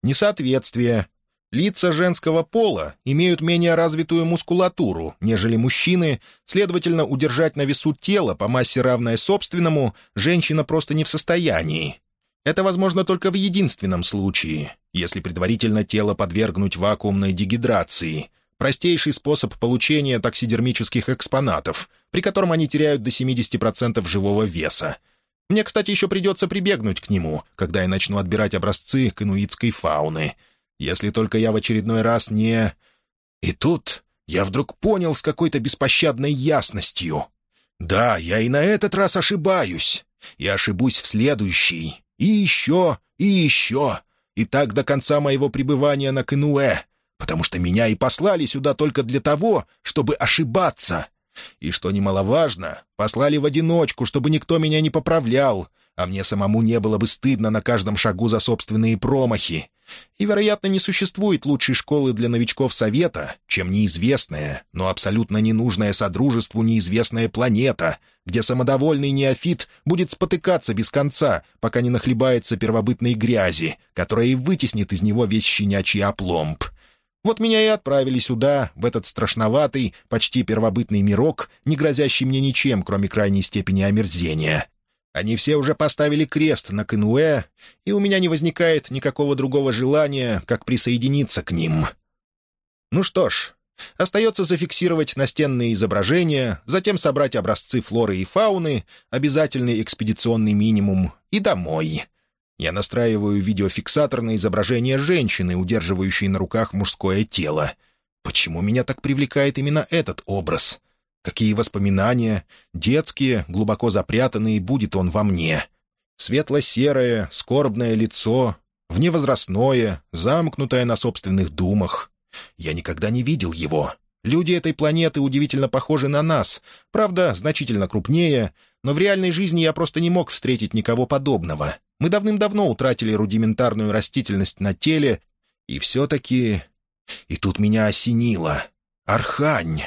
Несоответствие. Лица женского пола имеют менее развитую мускулатуру, нежели мужчины, следовательно, удержать на весу тело по массе равное собственному женщина просто не в состоянии. Это возможно только в единственном случае, если предварительно тело подвергнуть вакуумной дегидрации, простейший способ получения таксидермических экспонатов, при котором они теряют до 70% живого веса. Мне, кстати, еще придется прибегнуть к нему, когда я начну отбирать образцы кануитской фауны — если только я в очередной раз не... И тут я вдруг понял с какой-то беспощадной ясностью. Да, я и на этот раз ошибаюсь. И ошибусь в следующий. И еще, и еще. И так до конца моего пребывания на Кенуэ. Потому что меня и послали сюда только для того, чтобы ошибаться. И, что немаловажно, послали в одиночку, чтобы никто меня не поправлял, а мне самому не было бы стыдно на каждом шагу за собственные промахи. И, вероятно, не существует лучшей школы для новичков Совета, чем неизвестная, но абсолютно ненужная Содружеству неизвестная планета, где самодовольный неофит будет спотыкаться без конца, пока не нахлебается первобытной грязи, которая и вытеснит из него весь щенячий опломб. Вот меня и отправили сюда, в этот страшноватый, почти первобытный мирок, не грозящий мне ничем, кроме крайней степени омерзения. Они все уже поставили крест на Кенуэ, и у меня не возникает никакого другого желания, как присоединиться к ним. Ну что ж, остается зафиксировать настенные изображения, затем собрать образцы флоры и фауны, обязательный экспедиционный минимум, и домой. Я настраиваю видеофиксатор на изображение женщины, удерживающей на руках мужское тело. Почему меня так привлекает именно этот образ? Какие воспоминания, детские, глубоко запрятанные, будет он во мне. Светло-серое, скорбное лицо, вневозрастное, замкнутое на собственных думах. Я никогда не видел его. Люди этой планеты удивительно похожи на нас, правда, значительно крупнее, но в реальной жизни я просто не мог встретить никого подобного. Мы давным-давно утратили рудиментарную растительность на теле, и все-таки... И тут меня осенило. Архань.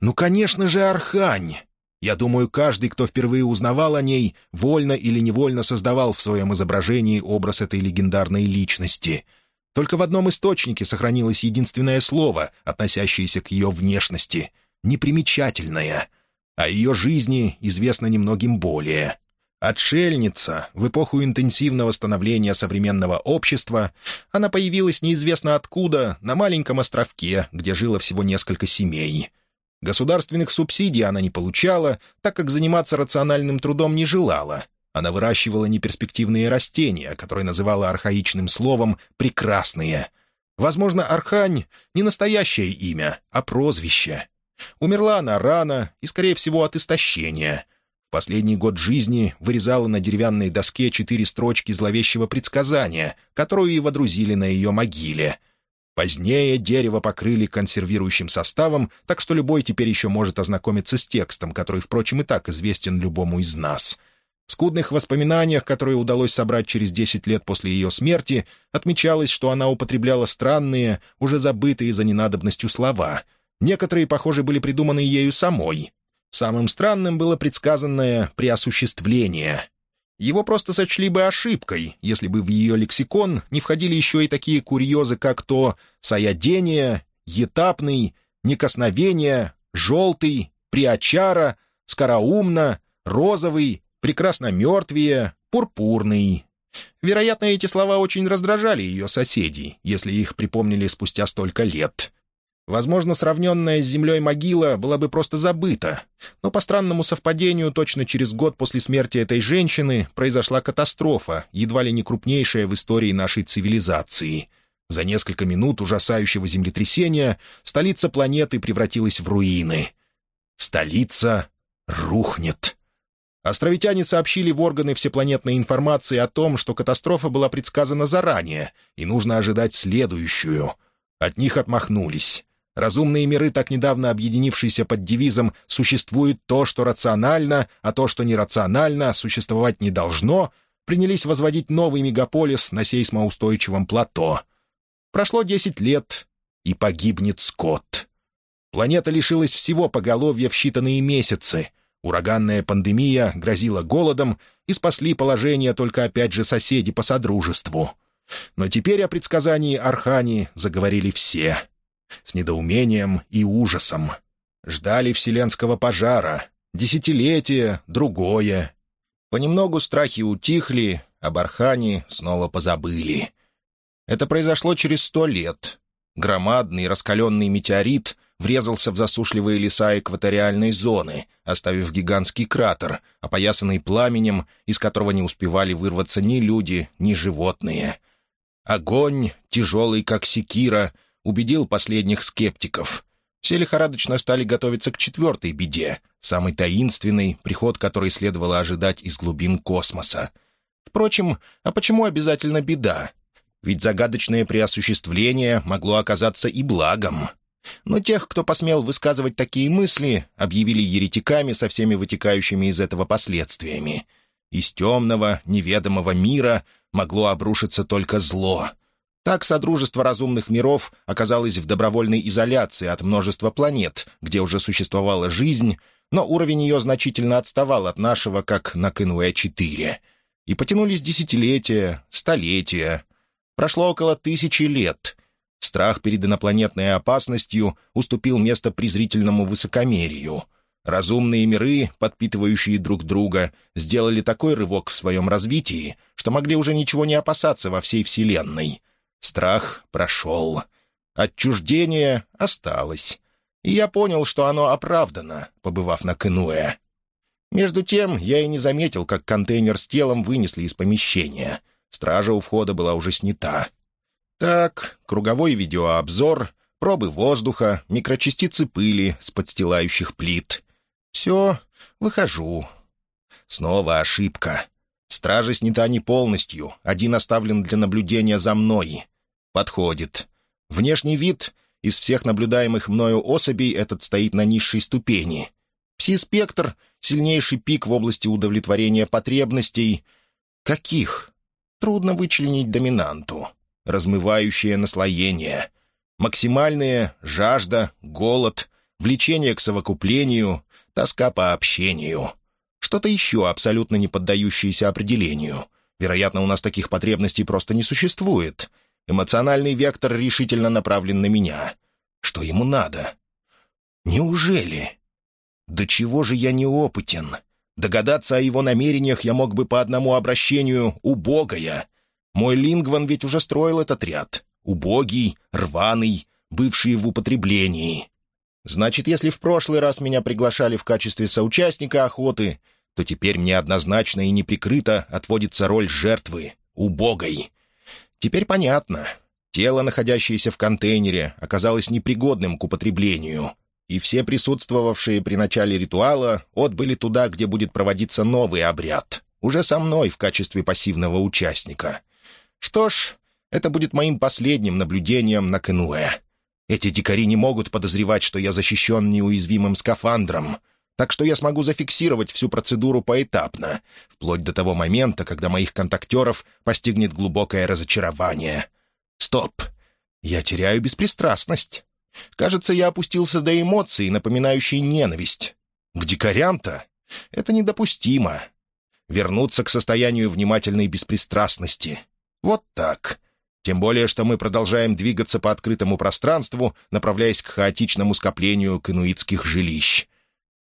Ну, конечно же, Архань. Я думаю, каждый, кто впервые узнавал о ней, вольно или невольно создавал в своем изображении образ этой легендарной личности. Только в одном источнике сохранилось единственное слово, относящееся к ее внешности — непримечательное. О ее жизни известно немногим более. Отшельница в эпоху интенсивного становления современного общества, она появилась неизвестно откуда, на маленьком островке, где жило всего несколько семей — Государственных субсидий она не получала, так как заниматься рациональным трудом не желала. Она выращивала неперспективные растения, которые называла архаичным словом «прекрасные». Возможно, Архань — не настоящее имя, а прозвище. Умерла она рано и, скорее всего, от истощения. В последний год жизни вырезала на деревянной доске четыре строчки зловещего предсказания, которую и водрузили на ее могиле — Позднее дерево покрыли консервирующим составом, так что любой теперь еще может ознакомиться с текстом, который, впрочем, и так известен любому из нас. В скудных воспоминаниях, которые удалось собрать через десять лет после ее смерти, отмечалось, что она употребляла странные, уже забытые за ненадобностью слова. Некоторые, похоже, были придуманы ею самой. Самым странным было предсказанное «преосуществление», его просто сочли бы ошибкой, если бы в ее лексикон не входили еще и такие курьезы, как то «саядение», «етапный», «некосновение», «желтый», «приочара», «скороумно», «розовый», «прекрасно мертвие», «пурпурный». Вероятно, эти слова очень раздражали ее соседей, если их припомнили спустя столько лет. Возможно, сравненная с землей могила была бы просто забыта, но по странному совпадению точно через год после смерти этой женщины произошла катастрофа, едва ли не крупнейшая в истории нашей цивилизации. За несколько минут ужасающего землетрясения столица планеты превратилась в руины. Столица рухнет. Островитяне сообщили в органы всепланетной информации о том, что катастрофа была предсказана заранее, и нужно ожидать следующую. От них отмахнулись. Разумные миры, так недавно объединившиеся под девизом «существует то, что рационально, а то, что нерационально, существовать не должно», принялись возводить новый мегаполис на сейсмоустойчивом плато. Прошло десять лет, и погибнет скот. Планета лишилась всего поголовья в считанные месяцы. Ураганная пандемия грозила голодом, и спасли положение только опять же соседи по содружеству. Но теперь о предсказании Архани заговорили все. С недоумением и ужасом. Ждали вселенского пожара. Десятилетие, другое. Понемногу страхи утихли, об Архане снова позабыли. Это произошло через сто лет. Громадный раскаленный метеорит врезался в засушливые леса экваториальной зоны, оставив гигантский кратер, опоясанный пламенем, из которого не успевали вырваться ни люди, ни животные. Огонь, тяжелый как секира, убедил последних скептиков. Все лихорадочно стали готовиться к четвертой беде, самой таинственной, приход которой следовало ожидать из глубин космоса. Впрочем, а почему обязательно беда? Ведь загадочное преосуществление могло оказаться и благом. Но тех, кто посмел высказывать такие мысли, объявили еретиками со всеми вытекающими из этого последствиями. Из темного, неведомого мира могло обрушиться только зло. Так Содружество разумных миров оказалось в добровольной изоляции от множества планет, где уже существовала жизнь, но уровень ее значительно отставал от нашего, как на Кенуэ-4. И потянулись десятилетия, столетия. Прошло около тысячи лет — Страх перед инопланетной опасностью уступил место презрительному высокомерию. Разумные миры, подпитывающие друг друга, сделали такой рывок в своем развитии, что могли уже ничего не опасаться во всей Вселенной. Страх прошел. Отчуждение осталось. И я понял, что оно оправдано, побывав на Кенуэ. Между тем, я и не заметил, как контейнер с телом вынесли из помещения. Стража у входа была уже снята. Так, круговой видеообзор, пробы воздуха, микрочастицы пыли с подстилающих плит. Все, выхожу. Снова ошибка. Стража снята не полностью, один оставлен для наблюдения за мной. Подходит. Внешний вид — из всех наблюдаемых мною особей этот стоит на низшей ступени. Пси-спектр — сильнейший пик в области удовлетворения потребностей. Каких? Трудно вычленить доминанту размывающее наслоение. Максимальная жажда, голод, влечение к совокуплению, тоска по общению. Что-то еще абсолютно не поддающееся определению. Вероятно, у нас таких потребностей просто не существует. Эмоциональный вектор решительно направлен на меня. Что ему надо? Неужели? До чего же я неопытен? Догадаться о его намерениях я мог бы по одному обращению «убогая», мой Лингван ведь уже строил этот ряд. Убогий, рваный, бывший в употреблении. Значит, если в прошлый раз меня приглашали в качестве соучастника охоты, то теперь мне однозначно и неприкрыто отводится роль жертвы, убогой. Теперь понятно. Тело, находящееся в контейнере, оказалось непригодным к употреблению, и все присутствовавшие при начале ритуала отбыли туда, где будет проводиться новый обряд, уже со мной в качестве пассивного участника — что ж, это будет моим последним наблюдением на Кенуэ. Эти дикари не могут подозревать, что я защищен неуязвимым скафандром, так что я смогу зафиксировать всю процедуру поэтапно, вплоть до того момента, когда моих контактеров постигнет глубокое разочарование. Стоп! Я теряю беспристрастность. Кажется, я опустился до эмоций, напоминающей ненависть. К дикарям-то это недопустимо. Вернуться к состоянию внимательной беспристрастности — вот так. Тем более, что мы продолжаем двигаться по открытому пространству, направляясь к хаотичному скоплению кануитских жилищ.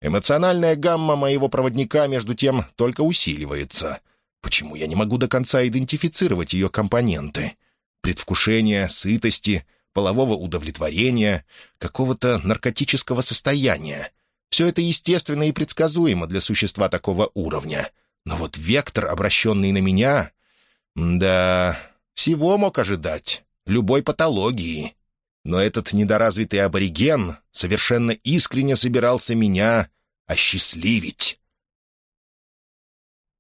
Эмоциональная гамма моего проводника, между тем, только усиливается. Почему я не могу до конца идентифицировать ее компоненты? Предвкушение, сытости, полового удовлетворения, какого-то наркотического состояния. Все это естественно и предсказуемо для существа такого уровня. Но вот вектор, обращенный на меня, да, всего мог ожидать, любой патологии. Но этот недоразвитый абориген совершенно искренне собирался меня осчастливить.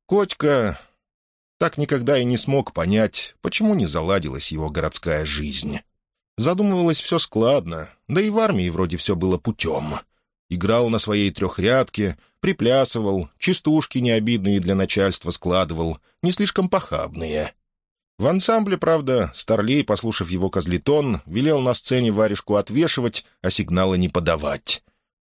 Котька так никогда и не смог понять, почему не заладилась его городская жизнь. Задумывалось все складно, да и в армии вроде все было путем. Играл на своей трехрядке, приплясывал, частушки необидные для начальства складывал, не слишком похабные. В ансамбле, правда, Старлей, послушав его козлетон, велел на сцене варежку отвешивать, а сигналы не подавать.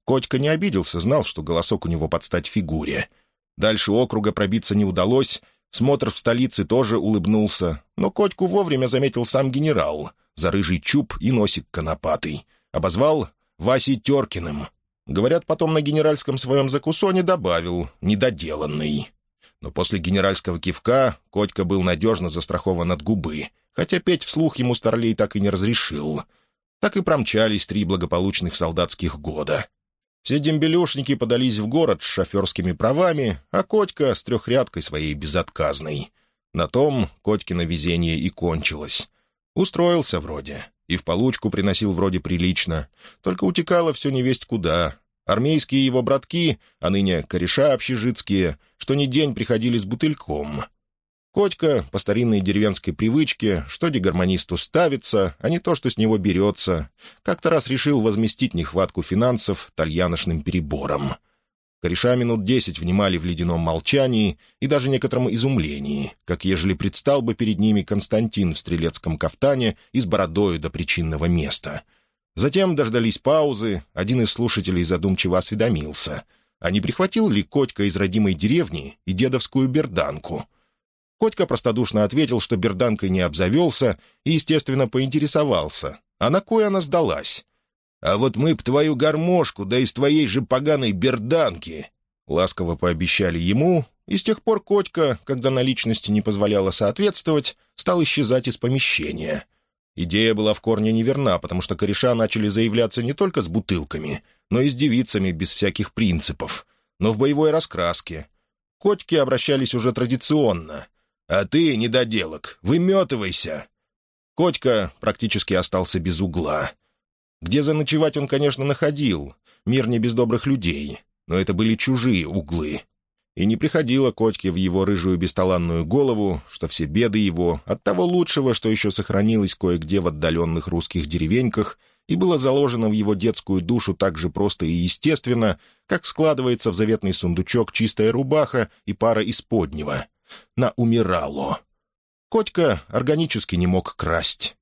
Котька не обиделся, знал, что голосок у него под стать фигуре. Дальше округа пробиться не удалось, Смотр в столице тоже улыбнулся, но Котьку вовремя заметил сам генерал, за рыжий чуб и носик конопатый. Обозвал Васей Теркиным. Говорят, потом на генеральском своем закусоне добавил «недоделанный». Но после генеральского кивка Котька был надежно застрахован от губы, хотя петь вслух ему Старлей так и не разрешил. Так и промчались три благополучных солдатских года. Все дембелюшники подались в город с шоферскими правами, а Котька с трехрядкой своей безотказной. На том Котькино везение и кончилось. Устроился вроде, и в получку приносил вроде прилично, только утекало все невесть куда. Армейские его братки, а ныне кореша общежитские, что ни день приходили с бутыльком — Котька, по старинной деревенской привычке, что дегармонисту ставится, а не то, что с него берется, как-то раз решил возместить нехватку финансов тальяношным перебором. Кореша минут десять внимали в ледяном молчании и даже некотором изумлении, как ежели предстал бы перед ними Константин в стрелецком кафтане и с бородою до причинного места. Затем дождались паузы, один из слушателей задумчиво осведомился, а не прихватил ли Котька из родимой деревни и дедовскую берданку — Котька простодушно ответил, что берданкой не обзавелся и, естественно, поинтересовался. А на кой она сдалась? «А вот мы б твою гармошку, да из твоей же поганой берданки!» Ласково пообещали ему, и с тех пор Котька, когда на личности не позволяло соответствовать, стал исчезать из помещения. Идея была в корне неверна, потому что кореша начали заявляться не только с бутылками, но и с девицами без всяких принципов, но в боевой раскраске. Котьки обращались уже традиционно — «А ты, недоделок, выметывайся!» Котька практически остался без угла. Где заночевать он, конечно, находил. Мир не без добрых людей. Но это были чужие углы. И не приходило Котьке в его рыжую бесталанную голову, что все беды его от того лучшего, что еще сохранилось кое-где в отдаленных русских деревеньках, и было заложено в его детскую душу так же просто и естественно, как складывается в заветный сундучок чистая рубаха и пара исподнего — на умирало. Котька органически не мог красть.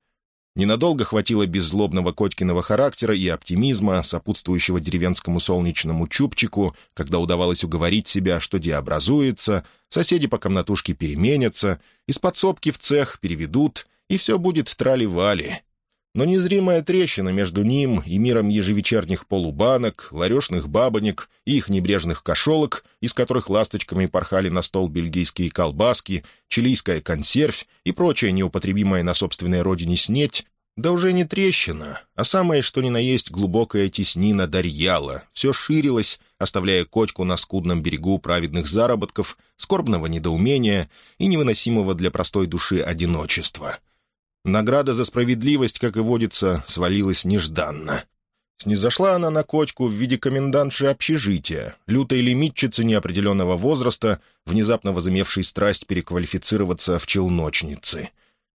Ненадолго хватило беззлобного Котькиного характера и оптимизма, сопутствующего деревенскому солнечному чубчику, когда удавалось уговорить себя, что деобразуется, соседи по комнатушке переменятся, из подсобки в цех переведут, и все будет трали-вали но незримая трещина между ним и миром ежевечерних полубанок, ларешных бабонек и их небрежных кошелок, из которых ласточками порхали на стол бельгийские колбаски, чилийская консервь и прочая неупотребимая на собственной родине снеть, да уже не трещина, а самое что ни на есть глубокая теснина Дарьяла, все ширилось, оставляя кочку на скудном берегу праведных заработков, скорбного недоумения и невыносимого для простой души одиночества — Награда за справедливость, как и водится, свалилась нежданно. Снизошла она на кочку в виде комендантши общежития, лютой лимитчицы неопределенного возраста, внезапно возымевшей страсть переквалифицироваться в челночницы.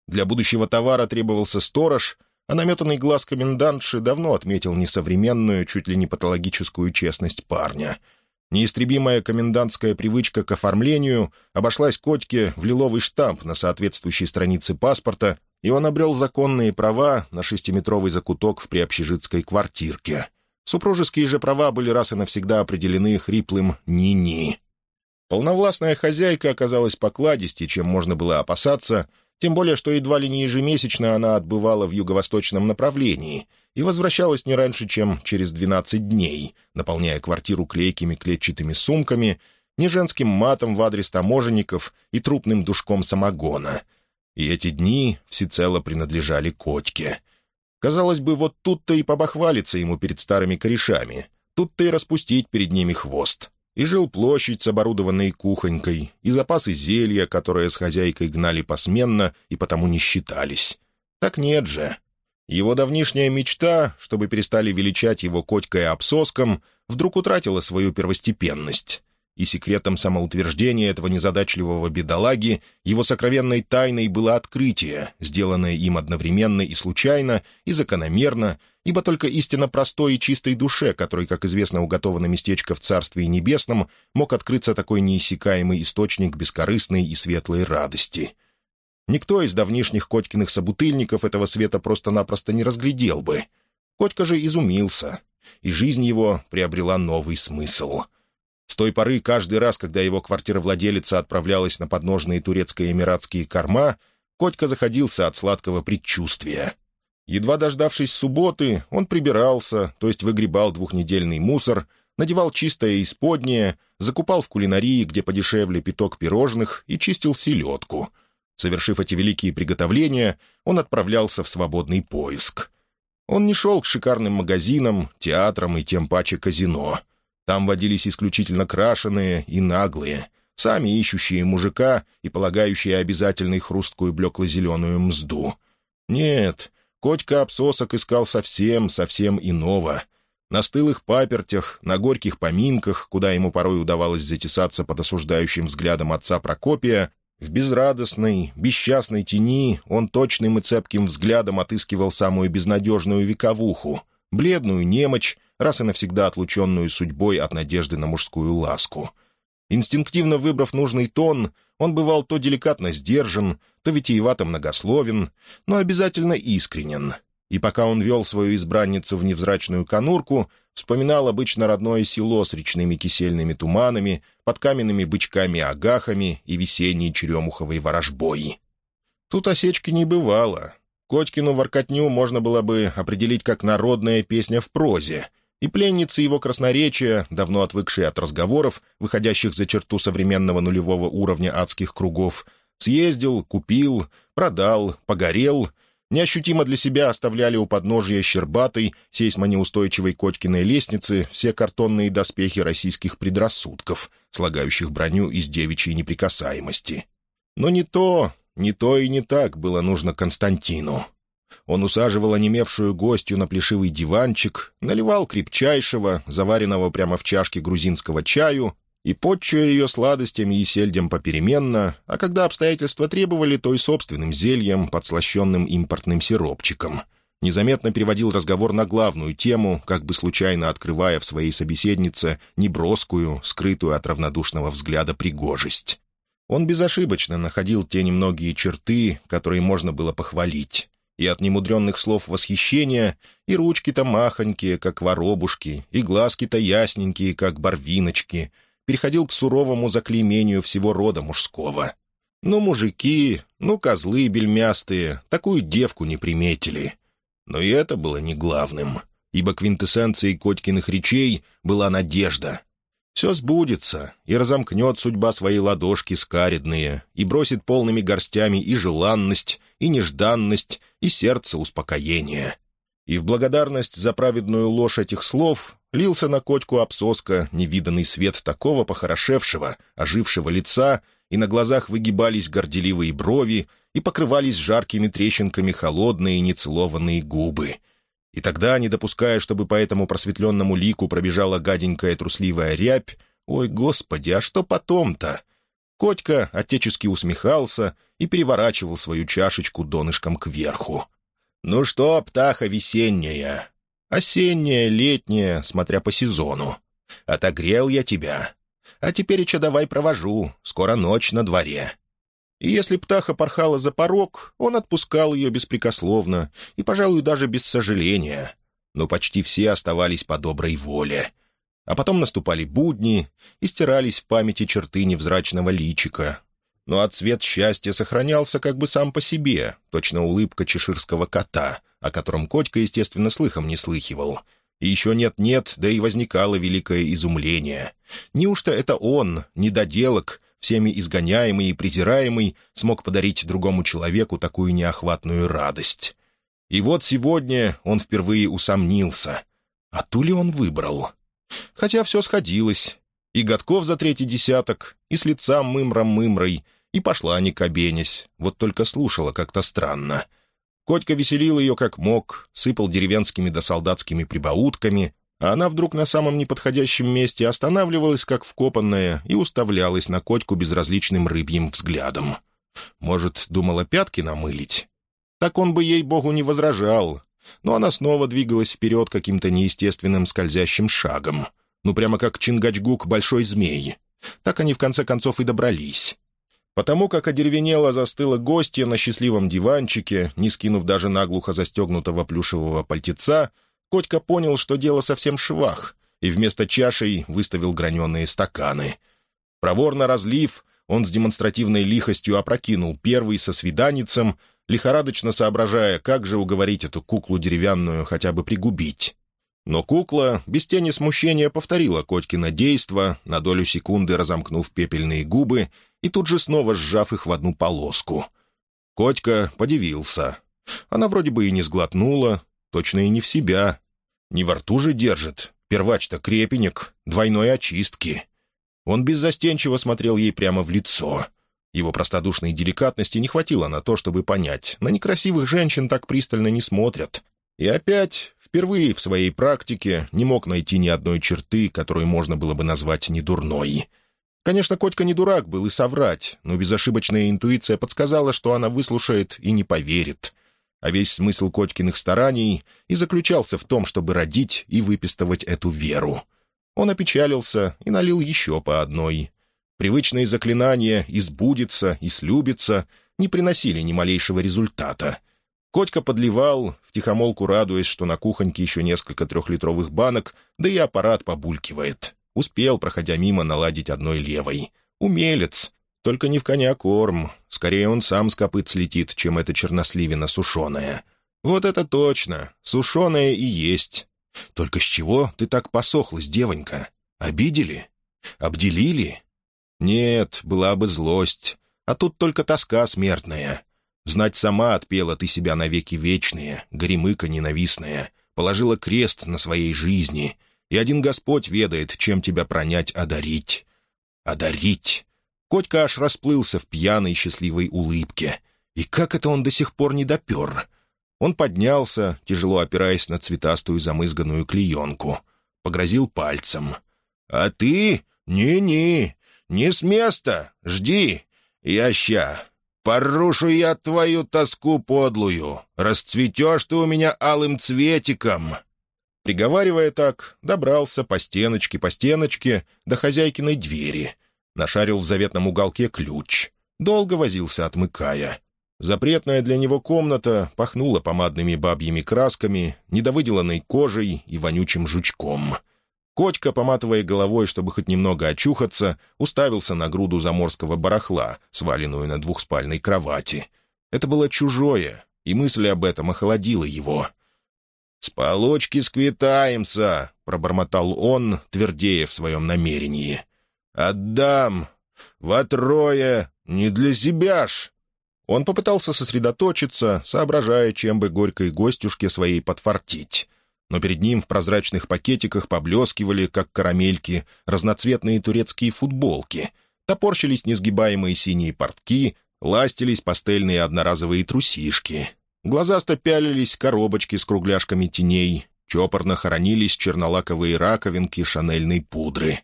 Для будущего товара требовался сторож, а наметанный глаз комендантши давно отметил несовременную, чуть ли не патологическую честность парня. Неистребимая комендантская привычка к оформлению обошлась Котьке в лиловый штамп на соответствующей странице паспорта и он обрел законные права на шестиметровый закуток в приобщежитской квартирке. Супружеские же права были раз и навсегда определены хриплым «ни-ни». Полновластная хозяйка оказалась покладистей, чем можно было опасаться, тем более, что едва ли не ежемесячно она отбывала в юго-восточном направлении и возвращалась не раньше, чем через 12 дней, наполняя квартиру клейкими клетчатыми сумками, не женским матом в адрес таможенников и трупным душком самогона — и эти дни всецело принадлежали Котьке. Казалось бы, вот тут-то и побахвалиться ему перед старыми корешами, тут-то и распустить перед ними хвост. И жил площадь с оборудованной кухонькой, и запасы зелья, которые с хозяйкой гнали посменно и потому не считались. Так нет же. Его давнишняя мечта, чтобы перестали величать его котькой обсоском, вдруг утратила свою первостепенность и секретом самоутверждения этого незадачливого бедолаги, его сокровенной тайной было открытие, сделанное им одновременно и случайно, и закономерно, ибо только истинно простой и чистой душе, которой, как известно, уготовано местечко в Царстве Небесном, мог открыться такой неиссякаемый источник бескорыстной и светлой радости. Никто из давнишних Котькиных собутыльников этого света просто-напросто не разглядел бы. Котька же изумился, и жизнь его приобрела новый смысл — С той поры каждый раз, когда его квартировладелица отправлялась на подножные турецко-эмиратские корма, Котька заходился от сладкого предчувствия. Едва дождавшись субботы, он прибирался, то есть выгребал двухнедельный мусор, надевал чистое исподнее, закупал в кулинарии, где подешевле пяток пирожных, и чистил селедку. Совершив эти великие приготовления, он отправлялся в свободный поиск. Он не шел к шикарным магазинам, театрам и тем паче казино. Там водились исключительно крашеные и наглые — сами ищущие мужика и полагающие обязательной хрусткую блекло-зеленую мзду. Нет, Котька обсосок искал совсем, совсем иного. На стылых папертях, на горьких поминках, куда ему порой удавалось затесаться под осуждающим взглядом отца Прокопия, в безрадостной, бесчастной тени он точным и цепким взглядом отыскивал самую безнадежную вековуху, бледную немочь, раз и навсегда отлученную судьбой от надежды на мужскую ласку — Инстинктивно выбрав нужный тон, он бывал то деликатно сдержан, то витиевато многословен, но обязательно искренен. И пока он вел свою избранницу в невзрачную конурку, вспоминал обычно родное село с речными кисельными туманами, под каменными бычками-агахами и весенней черемуховой ворожбой. Тут осечки не бывало. Котькину воркотню можно было бы определить как народная песня в прозе — и пленницы его красноречия, давно отвыкшие от разговоров, выходящих за черту современного нулевого уровня адских кругов, съездил, купил, продал, погорел, неощутимо для себя оставляли у подножия щербатой, сейсмонеустойчивой Котькиной лестницы все картонные доспехи российских предрассудков, слагающих броню из девичьей неприкасаемости. Но не то, не то и не так было нужно Константину. Он усаживал онемевшую гостью на плешивый диванчик, наливал крепчайшего, заваренного прямо в чашке грузинского чаю, и, подчуя ее сладостями и сельдем попеременно, а когда обстоятельства требовали, то и собственным зельем, подслащенным импортным сиропчиком. Незаметно переводил разговор на главную тему, как бы случайно открывая в своей собеседнице неброскую, скрытую от равнодушного взгляда пригожесть. Он безошибочно находил те немногие черты, которые можно было похвалить и от немудренных слов восхищения, и ручки-то махонькие, как воробушки, и глазки-то ясненькие, как барвиночки, переходил к суровому заклеймению всего рода мужского. Ну, мужики, ну, козлы бельмястые, такую девку не приметили. Но и это было не главным, ибо квинтэссенцией Котькиных речей была надежда — все сбудется, и разомкнет судьба свои ладошки скаридные, и бросит полными горстями и желанность, и нежданность, и сердце успокоения. И в благодарность за праведную ложь этих слов лился на котьку обсоска невиданный свет такого похорошевшего, ожившего лица, и на глазах выгибались горделивые брови, и покрывались жаркими трещинками холодные нецелованные губы — и тогда, не допуская, чтобы по этому просветленному лику пробежала гаденькая трусливая рябь, «Ой, господи, а что потом-то?» Котька отечески усмехался и переворачивал свою чашечку донышком кверху. «Ну что, птаха весенняя? Осенняя, летняя, смотря по сезону. Отогрел я тебя. А теперь еще давай провожу, скоро ночь на дворе и если птаха порхала за порог, он отпускал ее беспрекословно и, пожалуй, даже без сожаления. Но почти все оставались по доброй воле. А потом наступали будни и стирались в памяти черты невзрачного личика. Но отцвет счастья сохранялся как бы сам по себе, точно улыбка чеширского кота, о котором Котька, естественно, слыхом не слыхивал. И еще нет-нет, да и возникало великое изумление. Неужто это он, недоделок, всеми изгоняемый и презираемый, смог подарить другому человеку такую неохватную радость. И вот сегодня он впервые усомнился. А ту ли он выбрал? Хотя все сходилось. И годков за третий десяток, и с лица мымром-мымрой, и пошла не кабенясь, вот только слушала как-то странно. Котька веселил ее как мог, сыпал деревенскими да солдатскими прибаутками, а она вдруг на самом неподходящем месте останавливалась, как вкопанная, и уставлялась на котьку безразличным рыбьим взглядом. Может, думала пятки намылить? Так он бы ей, богу, не возражал. Но она снова двигалась вперед каким-то неестественным скользящим шагом. Ну, прямо как Чингачгук большой змеи. Так они в конце концов и добрались. Потому как одеревенело застыла гостья на счастливом диванчике, не скинув даже наглухо застегнутого плюшевого пальтеца, Котька понял, что дело совсем швах, и вместо чашей выставил граненые стаканы. Проворно разлив, он с демонстративной лихостью опрокинул первый со свиданицем, лихорадочно соображая, как же уговорить эту куклу деревянную хотя бы пригубить. Но кукла без тени смущения повторила Котькино действо, на долю секунды разомкнув пепельные губы и тут же снова сжав их в одну полоску. Котька подивился. Она вроде бы и не сглотнула, точно и не в себя. Не во рту же держит, первач-то крепенек, двойной очистки. Он беззастенчиво смотрел ей прямо в лицо. Его простодушной деликатности не хватило на то, чтобы понять, на некрасивых женщин так пристально не смотрят. И опять, впервые в своей практике, не мог найти ни одной черты, которую можно было бы назвать недурной. Конечно, Котька не дурак был и соврать, но безошибочная интуиция подсказала, что она выслушает и не поверит. А весь смысл Котькиных стараний и заключался в том, чтобы родить и выпистывать эту веру. Он опечалился и налил еще по одной. Привычные заклинания «избудется» и «слюбится» не приносили ни малейшего результата. Котька подливал, втихомолку радуясь, что на кухоньке еще несколько трехлитровых банок, да и аппарат побулькивает. Успел, проходя мимо, наладить одной левой. Умелец. Только не в коня корм. Скорее он сам с копыт слетит, чем эта черносливина сушеная. Вот это точно. Сушеная и есть. Только с чего ты так посохлась, девонька? Обидели? Обделили? Нет, была бы злость. А тут только тоска смертная. Знать сама отпела ты себя навеки вечные, горемыка ненавистная, положила крест на своей жизни — и один Господь ведает, чем тебя пронять, одарить. Одарить. Котька аж расплылся в пьяной счастливой улыбке. И как это он до сих пор не допер? Он поднялся, тяжело опираясь на цветастую замызганную клеенку. Погрозил пальцем. «А ты? Не-не, не с места, жди. Я ща. Порушу я твою тоску подлую. Расцветешь ты у меня алым цветиком». Приговаривая так, добрался по стеночке, по стеночке до хозяйкиной двери. Нашарил в заветном уголке ключ. Долго возился, отмыкая. Запретная для него комната пахнула помадными бабьими красками, недовыделанной кожей и вонючим жучком. Котька, поматывая головой, чтобы хоть немного очухаться, уставился на груду заморского барахла, сваленную на двухспальной кровати. Это было чужое, и мысль об этом охладила его — «С получки сквитаемся», — пробормотал он, твердее в своем намерении. «Отдам! Во трое! Не для себя ж!» Он попытался сосредоточиться, соображая, чем бы горькой гостюшке своей подфартить. Но перед ним в прозрачных пакетиках поблескивали, как карамельки, разноцветные турецкие футболки. Топорщились несгибаемые синие портки, ластились пастельные одноразовые трусишки. Глазасто пялились коробочки с кругляшками теней, чопорно хоронились чернолаковые раковинки шанельной пудры.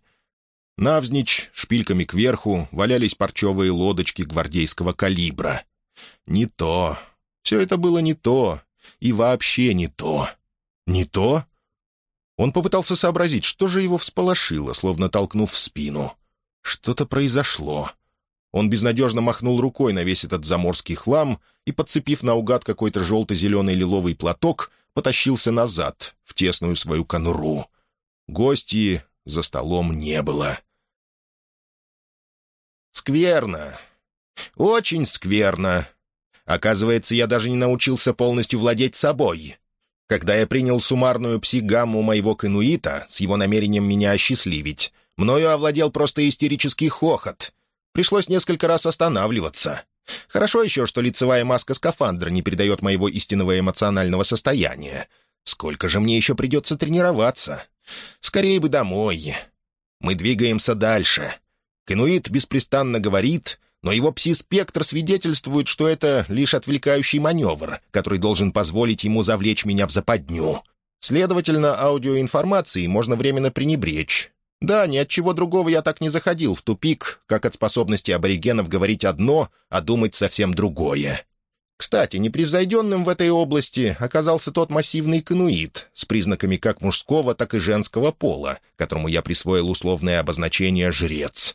Навзничь, шпильками кверху, валялись парчевые лодочки гвардейского калибра. Не то. Все это было не то. И вообще не то. Не то? Он попытался сообразить, что же его всполошило, словно толкнув в спину. Что-то произошло. Он безнадежно махнул рукой на весь этот заморский хлам и, подцепив наугад какой-то желто-зеленый лиловый платок, потащился назад, в тесную свою конуру. Гости за столом не было. «Скверно. Очень скверно. Оказывается, я даже не научился полностью владеть собой. Когда я принял суммарную пси-гамму моего кануита с его намерением меня осчастливить, мною овладел просто истерический хохот, Пришлось несколько раз останавливаться. Хорошо еще, что лицевая маска скафандра не передает моего истинного эмоционального состояния. Сколько же мне еще придется тренироваться? Скорее бы домой. Мы двигаемся дальше. Кануит беспрестанно говорит, но его пси-спектр свидетельствует, что это лишь отвлекающий маневр, который должен позволить ему завлечь меня в западню. Следовательно, аудиоинформацией можно временно пренебречь. Да, ни от чего другого я так не заходил в тупик, как от способности аборигенов говорить одно, а думать совсем другое. Кстати, непревзойденным в этой области оказался тот массивный кануит с признаками как мужского, так и женского пола, которому я присвоил условное обозначение «жрец».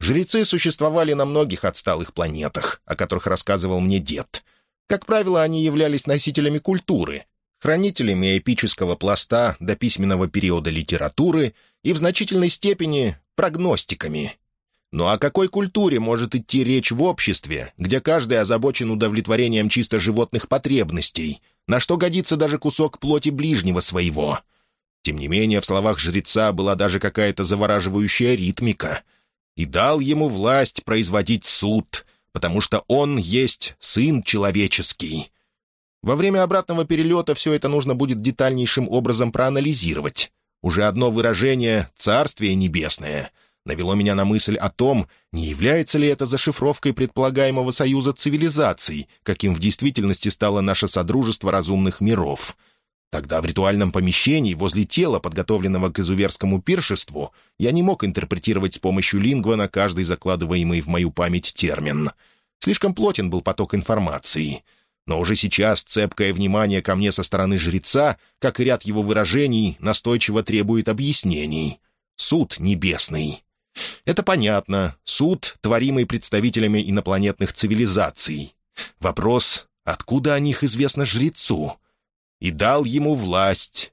Жрецы существовали на многих отсталых планетах, о которых рассказывал мне дед. Как правило, они являлись носителями культуры, хранителями эпического пласта до письменного периода литературы и в значительной степени прогностиками. Ну о какой культуре может идти речь в обществе, где каждый озабочен удовлетворением чисто животных потребностей, на что годится даже кусок плоти ближнего своего? Тем не менее, в словах жреца была даже какая-то завораживающая ритмика. «И дал ему власть производить суд, потому что он есть сын человеческий». Во время обратного перелета все это нужно будет детальнейшим образом проанализировать. Уже одно выражение «царствие небесное» — навело меня на мысль о том, не является ли это зашифровкой предполагаемого союза цивилизаций, каким в действительности стало наше Содружество разумных миров. Тогда в ритуальном помещении, возле тела, подготовленного к изуверскому пиршеству, я не мог интерпретировать с помощью лингвана каждый закладываемый в мою память термин. Слишком плотен был поток информации. Но уже сейчас цепкое внимание ко мне со стороны жреца, как и ряд его выражений, настойчиво требует объяснений. Суд небесный. Это понятно. Суд, творимый представителями инопланетных цивилизаций. Вопрос, откуда о них известно жрецу? И дал ему власть.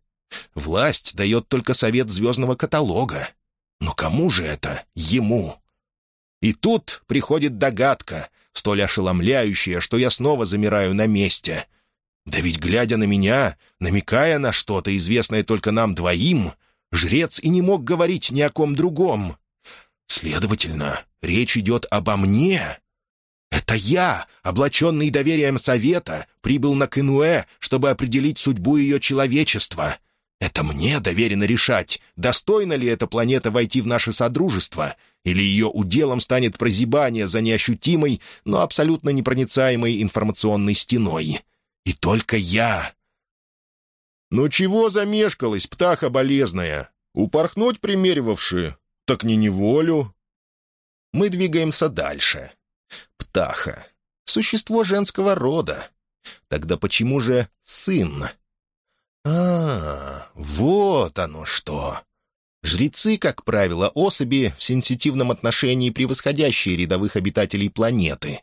Власть дает только совет звездного каталога. Но кому же это? Ему. И тут приходит догадка, столь ошеломляющая, что я снова замираю на месте. Да ведь, глядя на меня, намекая на что-то, известное только нам двоим, жрец и не мог говорить ни о ком другом. Следовательно, речь идет обо мне. Это я, облаченный доверием совета, прибыл на Кенуэ, чтобы определить судьбу ее человечества. Это мне доверено решать, достойна ли эта планета войти в наше Содружество, или ее уделом станет прозябание за неощутимой, но абсолютно непроницаемой информационной стеной. И только я. «Ну чего замешкалась, птаха болезная? Упорхнуть примеривавши? «Так не неволю». Мы двигаемся дальше. Птаха. Существо женского рода. Тогда почему же сын? А, вот оно что. Жрецы, как правило, особи в сенситивном отношении превосходящие рядовых обитателей планеты.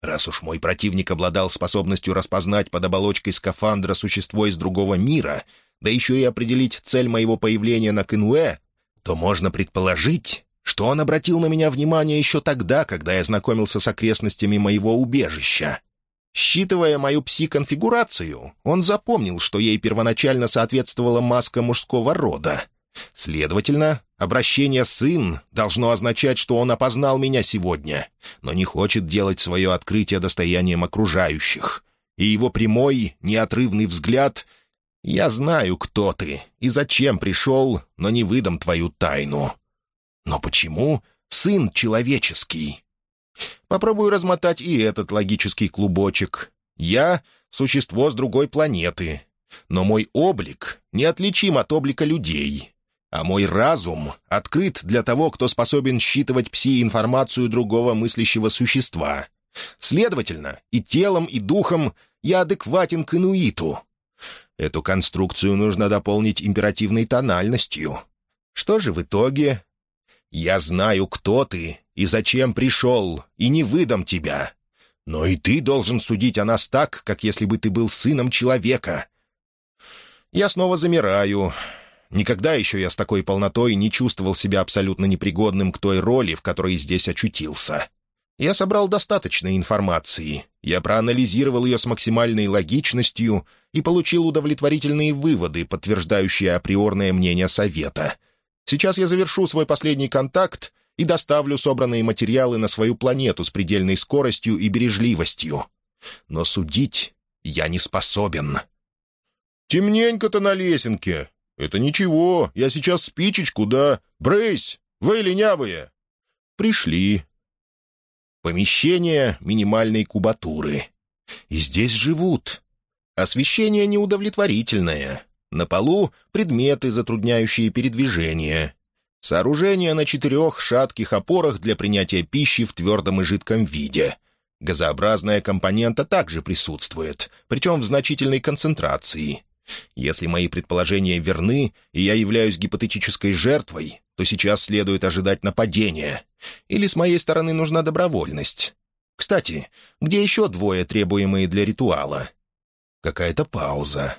Раз уж мой противник обладал способностью распознать под оболочкой скафандра существо из другого мира, да еще и определить цель моего появления на Кенуэ, то можно предположить, что он обратил на меня внимание еще тогда, когда я знакомился с окрестностями моего убежища. Считывая мою пси-конфигурацию, он запомнил, что ей первоначально соответствовала маска мужского рода. Следовательно, обращение «сын» должно означать, что он опознал меня сегодня, но не хочет делать свое открытие достоянием окружающих. И его прямой, неотрывный взгляд — я знаю, кто ты и зачем пришел, но не выдам твою тайну. Но почему сын человеческий? Попробую размотать и этот логический клубочек. Я — существо с другой планеты, но мой облик неотличим от облика людей, а мой разум открыт для того, кто способен считывать пси-информацию другого мыслящего существа. Следовательно, и телом, и духом я адекватен к инуиту, Эту конструкцию нужно дополнить императивной тональностью. Что же в итоге? «Я знаю, кто ты и зачем пришел, и не выдам тебя. Но и ты должен судить о нас так, как если бы ты был сыном человека». Я снова замираю. Никогда еще я с такой полнотой не чувствовал себя абсолютно непригодным к той роли, в которой здесь очутился. Я собрал достаточно информации. Я проанализировал ее с максимальной логичностью и получил удовлетворительные выводы, подтверждающие априорное мнение Совета. Сейчас я завершу свой последний контакт и доставлю собранные материалы на свою планету с предельной скоростью и бережливостью. Но судить я не способен. «Темненько-то на лесенке. Это ничего, я сейчас спичечку, да? Брысь, вы ленявые!» «Пришли», Помещение минимальной кубатуры. И здесь живут. Освещение неудовлетворительное. На полу предметы, затрудняющие передвижение. Сооружение на четырех шатких опорах для принятия пищи в твердом и жидком виде. Газообразная компонента также присутствует, причем в значительной концентрации. Если мои предположения верны, и я являюсь гипотетической жертвой, то сейчас следует ожидать нападения. Или с моей стороны нужна добровольность. Кстати, где еще двое, требуемые для ритуала? Какая-то пауза.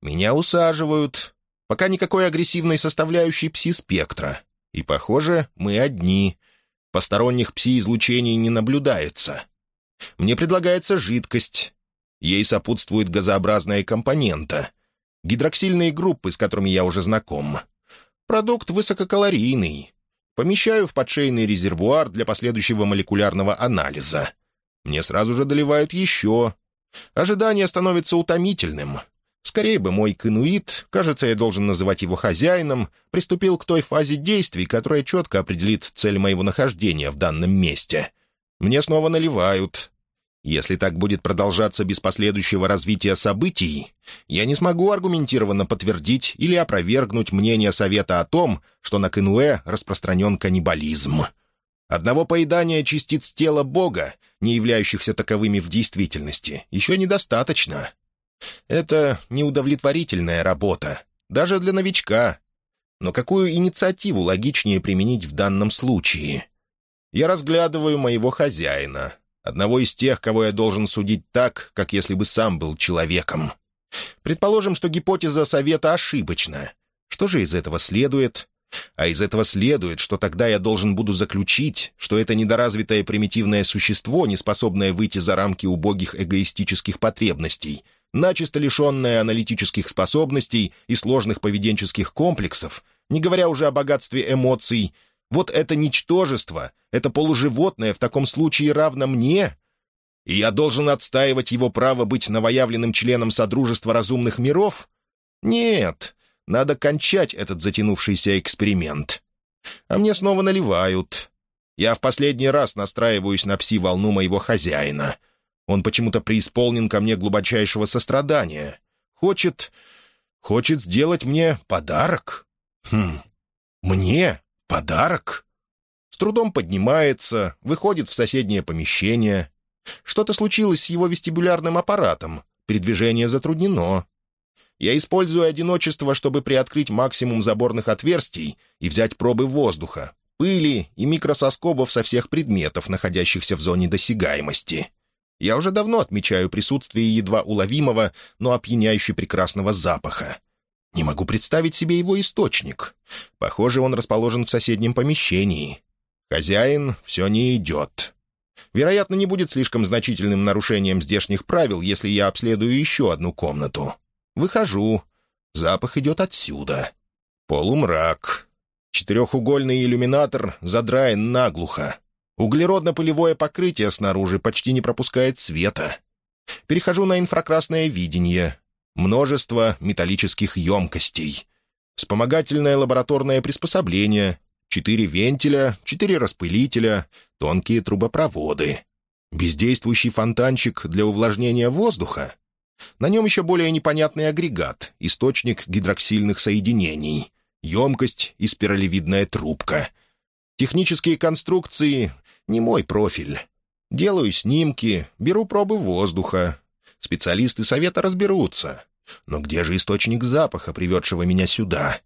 Меня усаживают. Пока никакой агрессивной составляющей пси-спектра. И, похоже, мы одни. Посторонних пси-излучений не наблюдается. Мне предлагается жидкость. Ей сопутствует газообразная компонента. Гидроксильные группы, с которыми я уже знаком. Продукт высококалорийный. Помещаю в подшейный резервуар для последующего молекулярного анализа. Мне сразу же доливают еще. Ожидание становится утомительным. Скорее бы мой кануит, кажется, я должен называть его хозяином, приступил к той фазе действий, которая четко определит цель моего нахождения в данном месте. Мне снова наливают. Если так будет продолжаться без последующего развития событий, я не смогу аргументированно подтвердить или опровергнуть мнение Совета о том, что на Кенуэ распространен каннибализм. Одного поедания частиц тела Бога, не являющихся таковыми в действительности, еще недостаточно. Это неудовлетворительная работа, даже для новичка. Но какую инициативу логичнее применить в данном случае? Я разглядываю моего хозяина, одного из тех, кого я должен судить так, как если бы сам был человеком. Предположим, что гипотеза совета ошибочна. Что же из этого следует? А из этого следует, что тогда я должен буду заключить, что это недоразвитое примитивное существо, не способное выйти за рамки убогих эгоистических потребностей — начисто лишенная аналитических способностей и сложных поведенческих комплексов, не говоря уже о богатстве эмоций, вот это ничтожество, это полуживотное в таком случае равно мне, и я должен отстаивать его право быть новоявленным членом Содружества разумных миров? Нет, надо кончать этот затянувшийся эксперимент. А мне снова наливают. Я в последний раз настраиваюсь на пси-волну моего хозяина — он почему-то преисполнен ко мне глубочайшего сострадания. Хочет... хочет сделать мне подарок? Хм... Мне подарок? С трудом поднимается, выходит в соседнее помещение. Что-то случилось с его вестибулярным аппаратом. Передвижение затруднено. Я использую одиночество, чтобы приоткрыть максимум заборных отверстий и взять пробы воздуха, пыли и микрососкобов со всех предметов, находящихся в зоне досягаемости. Я уже давно отмечаю присутствие едва уловимого, но опьяняюще прекрасного запаха. Не могу представить себе его источник. Похоже, он расположен в соседнем помещении. Хозяин все не идет. Вероятно, не будет слишком значительным нарушением здешних правил, если я обследую еще одну комнату. Выхожу. Запах идет отсюда. Полумрак. Четырехугольный иллюминатор задраен наглухо. Углеродно-пылевое покрытие снаружи почти не пропускает света. Перехожу на инфракрасное видение. Множество металлических емкостей. Вспомогательное лабораторное приспособление. Четыре вентиля, четыре распылителя, тонкие трубопроводы. Бездействующий фонтанчик для увлажнения воздуха. На нем еще более непонятный агрегат, источник гидроксильных соединений. Емкость и спиралевидная трубка. Технические конструкции не мой профиль. Делаю снимки, беру пробы воздуха. Специалисты совета разберутся. Но где же источник запаха, приведшего меня сюда?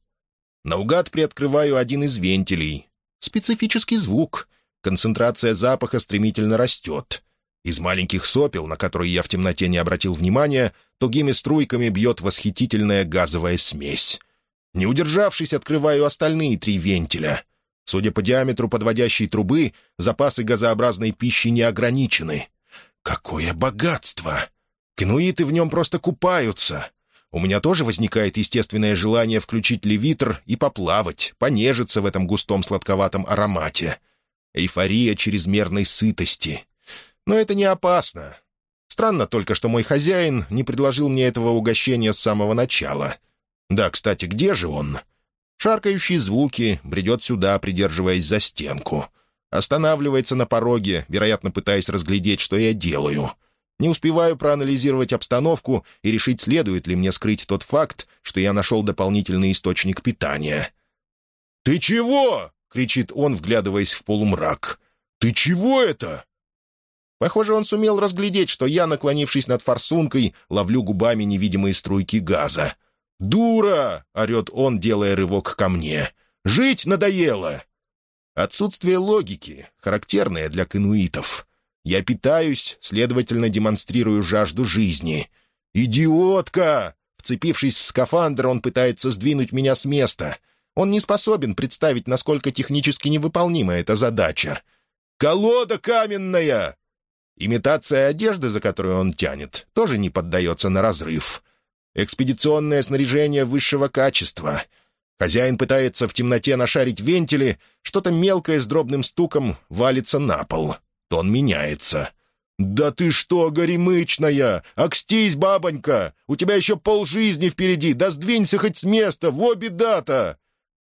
Наугад приоткрываю один из вентилей. Специфический звук. Концентрация запаха стремительно растет. Из маленьких сопел, на которые я в темноте не обратил внимания, тугими струйками бьет восхитительная газовая смесь. Не удержавшись, открываю остальные три вентиля. Судя по диаметру подводящей трубы, запасы газообразной пищи не ограничены. Какое богатство! Кенуиты в нем просто купаются. У меня тоже возникает естественное желание включить левитр и поплавать, понежиться в этом густом сладковатом аромате. Эйфория чрезмерной сытости. Но это не опасно. Странно только, что мой хозяин не предложил мне этого угощения с самого начала. Да, кстати, где же он? Шаркающие звуки, бредет сюда, придерживаясь за стенку. Останавливается на пороге, вероятно, пытаясь разглядеть, что я делаю. Не успеваю проанализировать обстановку и решить, следует ли мне скрыть тот факт, что я нашел дополнительный источник питания. «Ты чего?» — кричит он, вглядываясь в полумрак. «Ты чего это?» Похоже, он сумел разглядеть, что я, наклонившись над форсункой, ловлю губами невидимые струйки газа. «Дура!» — орет он, делая рывок ко мне. «Жить надоело!» Отсутствие логики, характерное для кануитов. Я питаюсь, следовательно, демонстрирую жажду жизни. «Идиотка!» — Вцепившись в скафандр, он пытается сдвинуть меня с места. Он не способен представить, насколько технически невыполнима эта задача. «Колода каменная!» Имитация одежды, за которую он тянет, тоже не поддается на разрыв. Экспедиционное снаряжение высшего качества. Хозяин пытается в темноте нашарить вентили, что-то мелкое с дробным стуком валится на пол. Тон меняется. «Да ты что, горемычная! Акстись, бабонька! У тебя еще полжизни впереди! Да сдвинься хоть с места! Во беда-то!»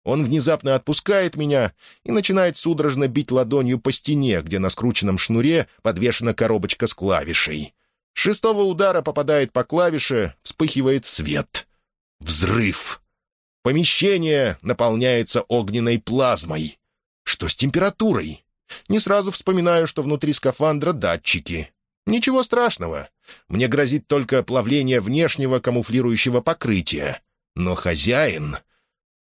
Он внезапно отпускает меня и начинает судорожно бить ладонью по стене, где на скрученном шнуре подвешена коробочка с клавишей. Шестого удара попадает по клавише, вспыхивает свет. Взрыв. Помещение наполняется огненной плазмой. Что с температурой? Не сразу вспоминаю, что внутри скафандра датчики. Ничего страшного. Мне грозит только плавление внешнего камуфлирующего покрытия. Но хозяин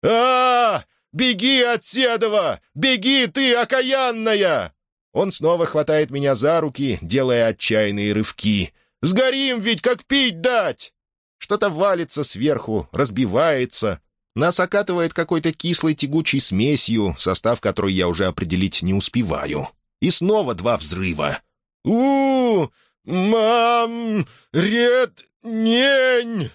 а, Беги от Седова! Беги, ты, окаянная!» Он снова хватает меня за руки, делая отчаянные рывки. «Сгорим ведь, как пить дать!» Что-то валится сверху, разбивается. Нас окатывает какой-то кислой тягучей смесью, состав которой я уже определить не успеваю. И снова два взрыва. у, Мам! Ред... Нень!»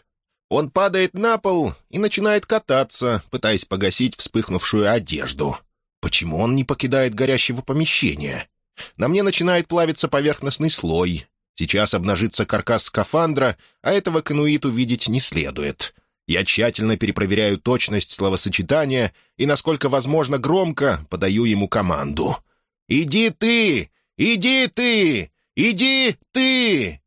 Он падает на пол и начинает кататься, пытаясь погасить вспыхнувшую одежду. Почему он не покидает горящего помещения? На мне начинает плавиться поверхностный слой. Сейчас обнажится каркас скафандра, а этого кануит увидеть не следует. Я тщательно перепроверяю точность словосочетания и, насколько возможно, громко подаю ему команду. «Иди ты! Иди ты! Иди ты!»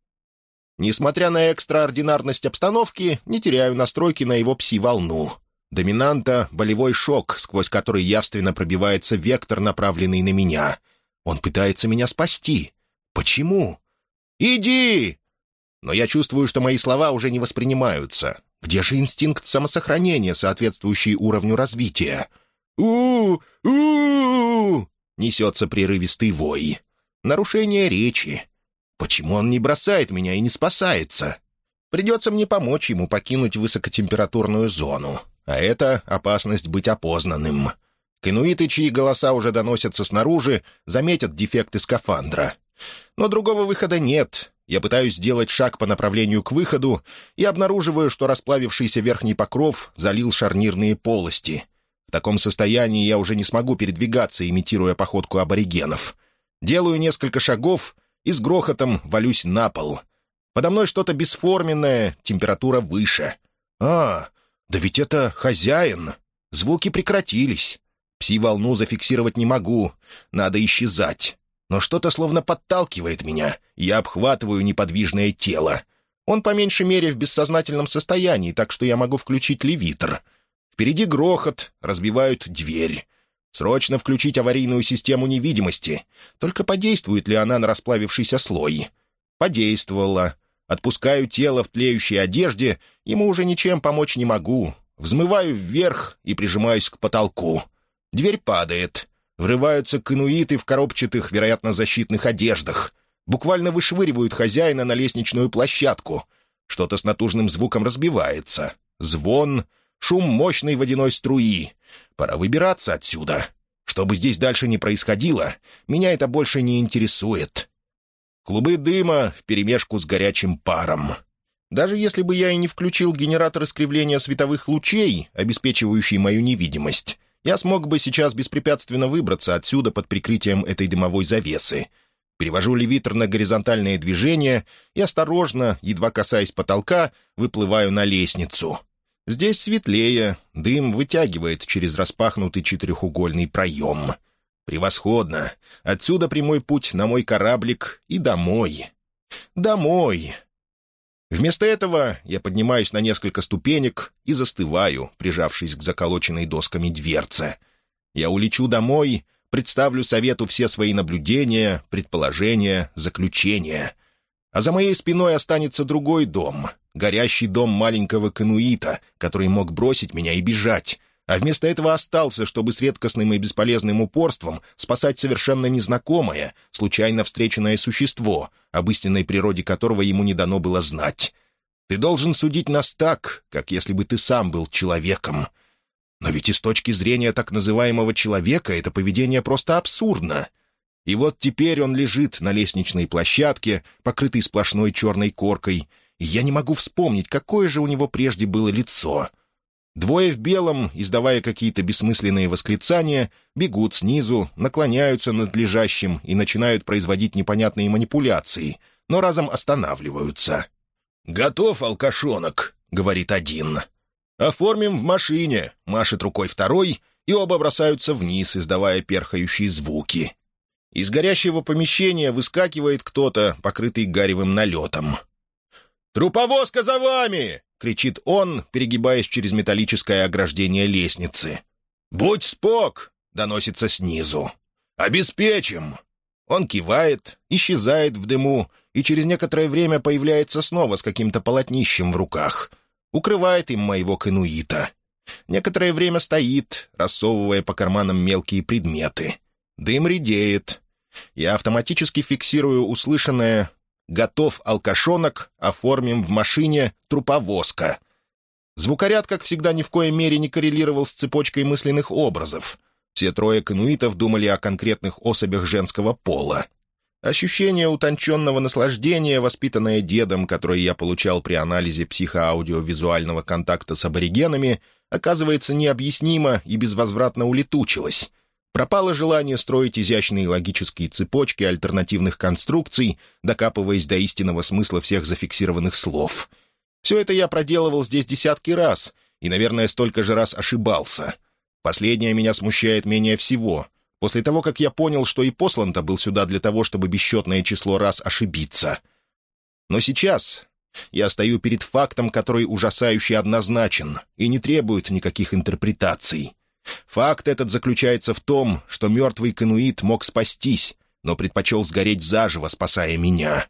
Несмотря на экстраординарность обстановки, не теряю настройки на его пси-волну. Доминанта — болевой шок, сквозь который явственно пробивается вектор, направленный на меня. Он пытается меня спасти. Почему? «Иди!» Но я чувствую, что мои слова уже не воспринимаются. Где же инстинкт самосохранения, соответствующий уровню развития? «У-у-у!» — несется прерывистый вой. Нарушение речи. Почему он не бросает меня и не спасается? Придется мне помочь ему покинуть высокотемпературную зону. А это опасность быть опознанным. Кинуиты, чьи голоса уже доносятся снаружи, заметят дефекты скафандра. Но другого выхода нет. Я пытаюсь сделать шаг по направлению к выходу и обнаруживаю, что расплавившийся верхний покров залил шарнирные полости. В таком состоянии я уже не смогу передвигаться, имитируя походку аборигенов. Делаю несколько шагов и с грохотом валюсь на пол. Подо мной что-то бесформенное, температура выше. А, да ведь это хозяин. Звуки прекратились. Пси-волну зафиксировать не могу. Надо исчезать. Но что-то словно подталкивает меня. Я обхватываю неподвижное тело. Он по меньшей мере в бессознательном состоянии, так что я могу включить левитр. Впереди грохот, разбивают дверь. Срочно включить аварийную систему невидимости. Только подействует ли она на расплавившийся слой? Подействовала. Отпускаю тело в тлеющей одежде, ему уже ничем помочь не могу. Взмываю вверх и прижимаюсь к потолку. Дверь падает. Врываются кануиты в коробчатых, вероятно, защитных одеждах. Буквально вышвыривают хозяина на лестничную площадку. Что-то с натужным звуком разбивается. Звон, шум мощной водяной струи. Пора выбираться отсюда. Что бы здесь дальше ни происходило, меня это больше не интересует. Клубы дыма вперемешку с горячим паром. Даже если бы я и не включил генератор искривления световых лучей, обеспечивающий мою невидимость, я смог бы сейчас беспрепятственно выбраться отсюда под прикрытием этой дымовой завесы. Перевожу левитр на горизонтальное движение и осторожно, едва касаясь потолка, выплываю на лестницу. Здесь светлее, дым вытягивает через распахнутый четырехугольный проем. Превосходно! Отсюда прямой путь на мой кораблик и домой. Домой! Вместо этого я поднимаюсь на несколько ступенек и застываю, прижавшись к заколоченной досками дверце. Я улечу домой, представлю совету все свои наблюдения, предположения, заключения. А за моей спиной останется другой дом, горящий дом маленького кануита, который мог бросить меня и бежать, а вместо этого остался, чтобы с редкостным и бесполезным упорством спасать совершенно незнакомое, случайно встреченное существо, об истинной природе которого ему не дано было знать. Ты должен судить нас так, как если бы ты сам был человеком. Но ведь и с точки зрения так называемого человека это поведение просто абсурдно. И вот теперь он лежит на лестничной площадке, покрытой сплошной черной коркой, и я не могу вспомнить, какое же у него прежде было лицо. Двое в белом, издавая какие-то бессмысленные восклицания, бегут снизу, наклоняются над лежащим и начинают производить непонятные манипуляции, но разом останавливаются. «Готов, алкашонок», — говорит один. «Оформим в машине», — машет рукой второй, и оба бросаются вниз, издавая перхающие звуки. Из горящего помещения выскакивает кто-то, покрытый гаревым налетом. «Труповозка за вами!» — кричит он, перегибаясь через металлическое ограждение лестницы. «Будь спок!» — доносится снизу. «Обеспечим!» Он кивает, исчезает в дыму и через некоторое время появляется снова с каким-то полотнищем в руках. Укрывает им моего кануита. Некоторое время стоит, рассовывая по карманам мелкие предметы. Дым редеет. Я автоматически фиксирую услышанное «Готов алкашонок, оформим в машине труповозка». Звукоряд, как всегда, ни в коей мере не коррелировал с цепочкой мысленных образов. Все трое кануитов думали о конкретных особях женского пола. Ощущение утонченного наслаждения, воспитанное дедом, которое я получал при анализе психоаудиовизуального контакта с аборигенами, оказывается необъяснимо и безвозвратно улетучилось. Пропало желание строить изящные логические цепочки альтернативных конструкций, докапываясь до истинного смысла всех зафиксированных слов. Все это я проделывал здесь десятки раз, и, наверное, столько же раз ошибался. Последнее меня смущает менее всего. После того, как я понял, что и послан-то был сюда для того, чтобы бесчетное число раз ошибиться. Но сейчас я стою перед фактом, который ужасающе однозначен и не требует никаких интерпретаций. Факт этот заключается в том, что мертвый кануит мог спастись, но предпочел сгореть заживо, спасая меня.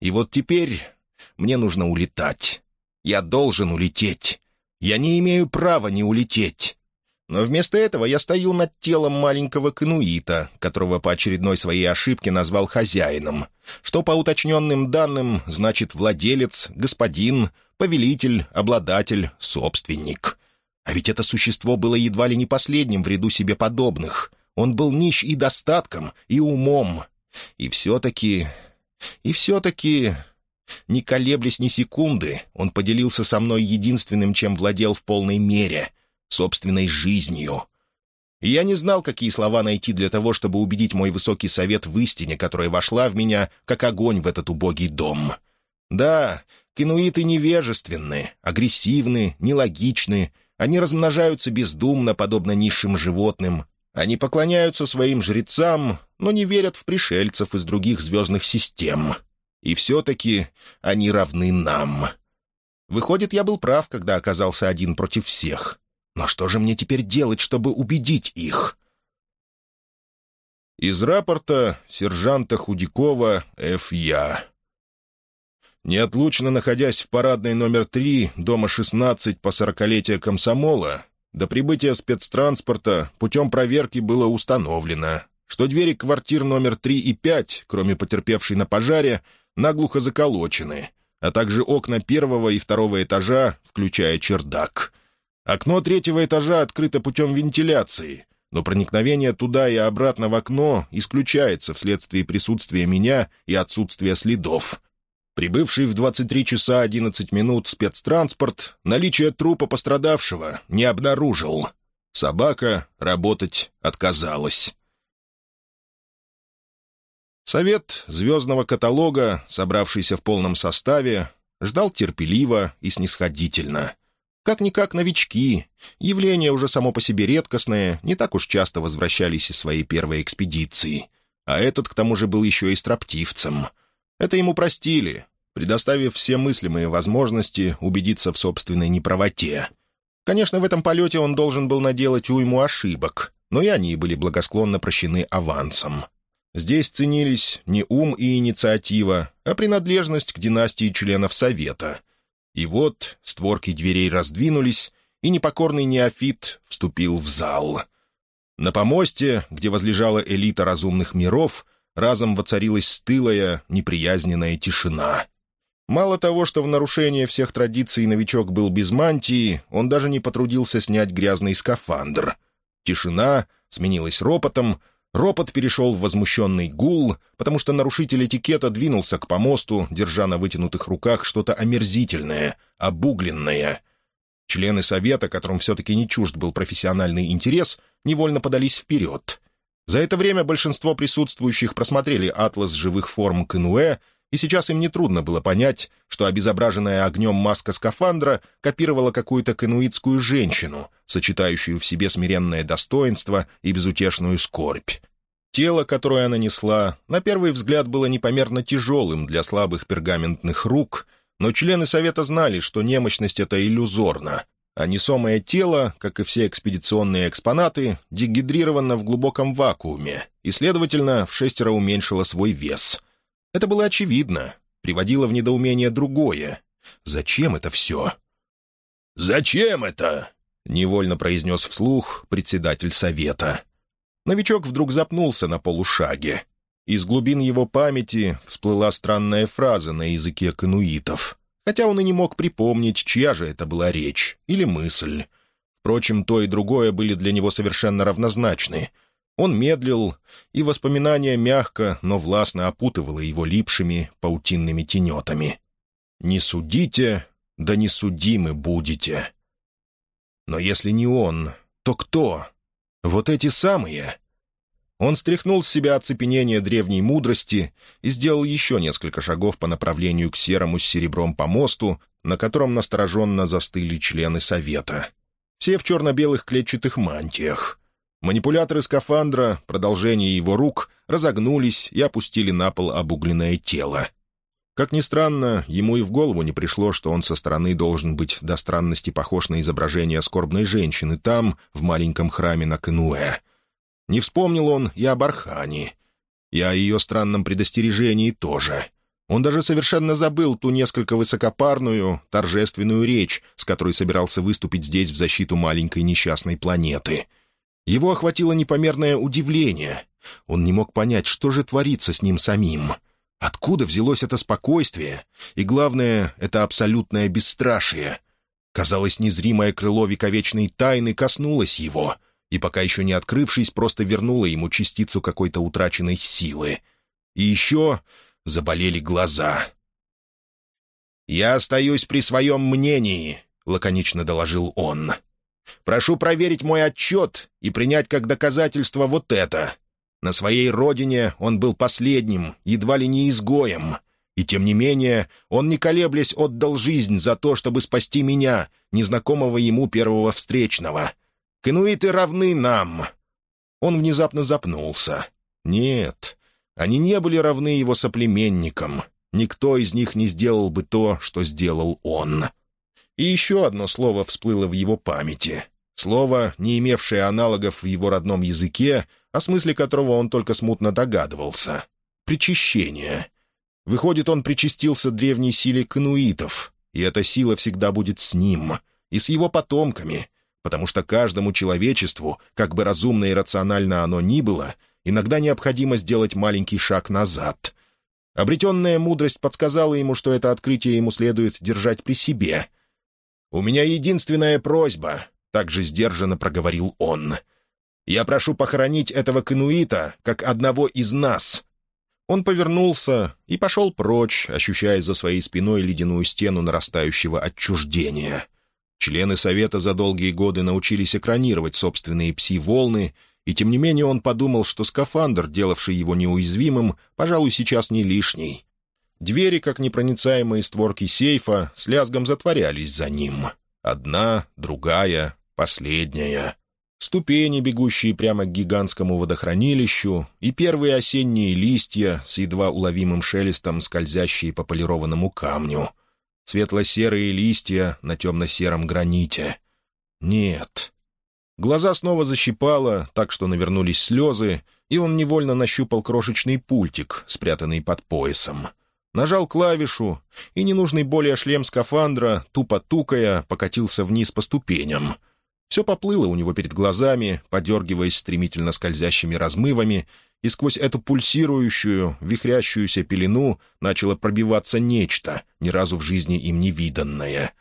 И вот теперь мне нужно улетать. Я должен улететь. Я не имею права не улететь. Но вместо этого я стою над телом маленького кануита, которого по очередной своей ошибке назвал хозяином, что по уточненным данным значит владелец, господин, повелитель, обладатель, собственник. А ведь это существо было едва ли не последним в ряду себе подобных. Он был нищ и достатком, и умом. И все-таки... И все-таки... Не колеблясь ни секунды, он поделился со мной единственным, чем владел в полной мере — собственной жизнью. И я не знал, какие слова найти для того, чтобы убедить мой высокий совет в истине, которая вошла в меня, как огонь в этот убогий дом. Да, кинуиты невежественны, агрессивны, нелогичны, они размножаются бездумно, подобно низшим животным. Они поклоняются своим жрецам, но не верят в пришельцев из других звездных систем. И все-таки они равны нам. Выходит, я был прав, когда оказался один против всех. Но что же мне теперь делать, чтобы убедить их? Из рапорта сержанта Худякова Ф.Я. Неотлучно находясь в парадной номер 3, дома 16 по сорокалетию комсомола, до прибытия спецтранспорта путем проверки было установлено, что двери квартир номер 3 и 5, кроме потерпевшей на пожаре, наглухо заколочены, а также окна первого и второго этажа, включая чердак. Окно третьего этажа открыто путем вентиляции, но проникновение туда и обратно в окно исключается вследствие присутствия меня и отсутствия следов. Прибывший в 23 часа 11 минут спецтранспорт наличие трупа пострадавшего не обнаружил. Собака работать отказалась. Совет звездного каталога, собравшийся в полном составе, ждал терпеливо и снисходительно. Как-никак новички, явление уже само по себе редкостное, не так уж часто возвращались из своей первой экспедиции. А этот, к тому же, был еще и строптивцем — это ему простили, предоставив все мыслимые возможности убедиться в собственной неправоте. Конечно, в этом полете он должен был наделать уйму ошибок, но и они были благосклонно прощены авансом. Здесь ценились не ум и инициатива, а принадлежность к династии членов Совета. И вот створки дверей раздвинулись, и непокорный неофит вступил в зал. На помосте, где возлежала элита разумных миров, разом воцарилась стылая, неприязненная тишина. Мало того, что в нарушение всех традиций новичок был без мантии, он даже не потрудился снять грязный скафандр. Тишина сменилась ропотом, ропот перешел в возмущенный гул, потому что нарушитель этикета двинулся к помосту, держа на вытянутых руках что-то омерзительное, обугленное. Члены совета, которым все-таки не чужд был профессиональный интерес, невольно подались вперед. За это время большинство присутствующих просмотрели атлас живых форм Кенуэ и сейчас им нетрудно было понять, что обезображенная огнем маска скафандра копировала какую-то кануитскую женщину, сочетающую в себе смиренное достоинство и безутешную скорбь. Тело, которое она несла, на первый взгляд было непомерно тяжелым для слабых пергаментных рук, но члены Совета знали, что немощность эта иллюзорна, а несомое тело, как и все экспедиционные экспонаты, дегидрировано в глубоком вакууме и, следовательно, в шестеро уменьшило свой вес — это было очевидно, приводило в недоумение другое. Зачем это все? «Зачем это?» — невольно произнес вслух председатель совета. Новичок вдруг запнулся на полушаге. Из глубин его памяти всплыла странная фраза на языке кануитов, хотя он и не мог припомнить, чья же это была речь или мысль. Впрочем, то и другое были для него совершенно равнозначны — он медлил, и воспоминание мягко, но властно опутывало его липшими паутинными тенетами. «Не судите, да не судимы будете». Но если не он, то кто? Вот эти самые. Он стряхнул с себя оцепенение древней мудрости и сделал еще несколько шагов по направлению к серому с серебром помосту, на котором настороженно застыли члены совета. Все в черно-белых клетчатых мантиях. Манипуляторы скафандра, продолжение его рук, разогнулись и опустили на пол обугленное тело. Как ни странно, ему и в голову не пришло, что он со стороны должен быть до странности похож на изображение скорбной женщины там, в маленьком храме на Кенуэ. Не вспомнил он и об Архане. И о ее странном предостережении тоже. Он даже совершенно забыл ту несколько высокопарную, торжественную речь, с которой собирался выступить здесь в защиту маленькой несчастной планеты — его охватило непомерное удивление. Он не мог понять, что же творится с ним самим. Откуда взялось это спокойствие? И главное, это абсолютное бесстрашие. Казалось, незримое крыло вековечной тайны коснулось его, и пока еще не открывшись, просто вернуло ему частицу какой-то утраченной силы. И еще заболели глаза. «Я остаюсь при своем мнении», — лаконично доложил он. Прошу проверить мой отчет и принять как доказательство вот это. На своей родине он был последним, едва ли не изгоем. И тем не менее, он, не колеблясь, отдал жизнь за то, чтобы спасти меня, незнакомого ему первого встречного. Кенуиты равны нам. Он внезапно запнулся. Нет, они не были равны его соплеменникам. Никто из них не сделал бы то, что сделал он. И еще одно слово всплыло в его памяти. Слово, не имевшее аналогов в его родном языке, о смысле которого он только смутно догадывался. Причащение. Выходит, он причастился древней силе кануитов, и эта сила всегда будет с ним, и с его потомками, потому что каждому человечеству, как бы разумно и рационально оно ни было, иногда необходимо сделать маленький шаг назад. Обретенная мудрость подсказала ему, что это открытие ему следует держать при себе — «У меня единственная просьба», — также сдержанно проговорил он. «Я прошу похоронить этого кануита, как одного из нас». Он повернулся и пошел прочь, ощущая за своей спиной ледяную стену нарастающего отчуждения. Члены Совета за долгие годы научились экранировать собственные пси-волны, и тем не менее он подумал, что скафандр, делавший его неуязвимым, пожалуй, сейчас не лишний. Двери, как непроницаемые створки сейфа, с лязгом затворялись за ним. Одна, другая, последняя. Ступени, бегущие прямо к гигантскому водохранилищу, и первые осенние листья с едва уловимым шелестом, скользящие по полированному камню. Светло-серые листья на темно-сером граните. Нет. Глаза снова защипало, так что навернулись слезы, и он невольно нащупал крошечный пультик, спрятанный под поясом — Нажал клавишу, и ненужный более шлем скафандра, тупо тукая, покатился вниз по ступеням. Все поплыло у него перед глазами, подергиваясь стремительно скользящими размывами, и сквозь эту пульсирующую, вихрящуюся пелену начало пробиваться нечто, ни разу в жизни им не виданное.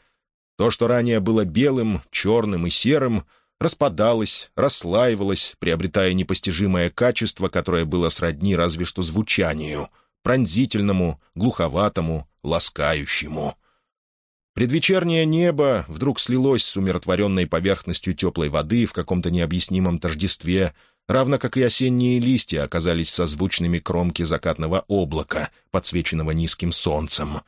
То, что ранее было белым, черным и серым, распадалось, расслаивалось, приобретая непостижимое качество, которое было сродни разве что звучанию, пронзительному, глуховатому, ласкающему. Предвечернее небо вдруг слилось с умиротворенной поверхностью теплой воды в каком-то необъяснимом тождестве, равно как и осенние листья оказались созвучными кромке закатного облака, подсвеченного низким солнцем.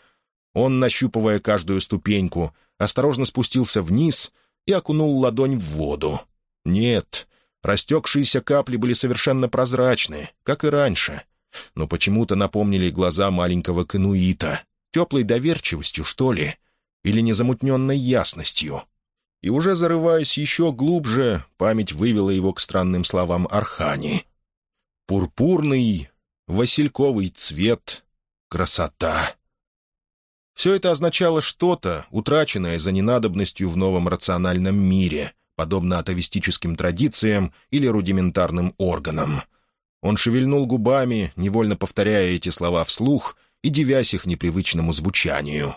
Он, нащупывая каждую ступеньку, осторожно спустился вниз и окунул ладонь в воду. Нет, растекшиеся капли были совершенно прозрачны, как и раньше, но почему-то напомнили глаза маленького кануита, теплой доверчивостью, что ли, или незамутненной ясностью. И уже зарываясь еще глубже, память вывела его к странным словам Архани. «Пурпурный, васильковый цвет, красота». Все это означало что-то, утраченное за ненадобностью в новом рациональном мире, подобно атовистическим традициям или рудиментарным органам. Он шевельнул губами, невольно повторяя эти слова вслух и дивясь их непривычному звучанию.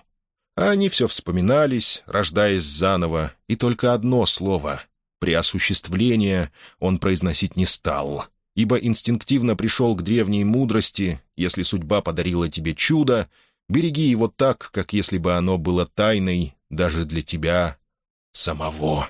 А они все вспоминались, рождаясь заново, и только одно слово — «преосуществление» он произносить не стал, ибо инстинктивно пришел к древней мудрости «если судьба подарила тебе чудо, береги его так, как если бы оно было тайной даже для тебя самого».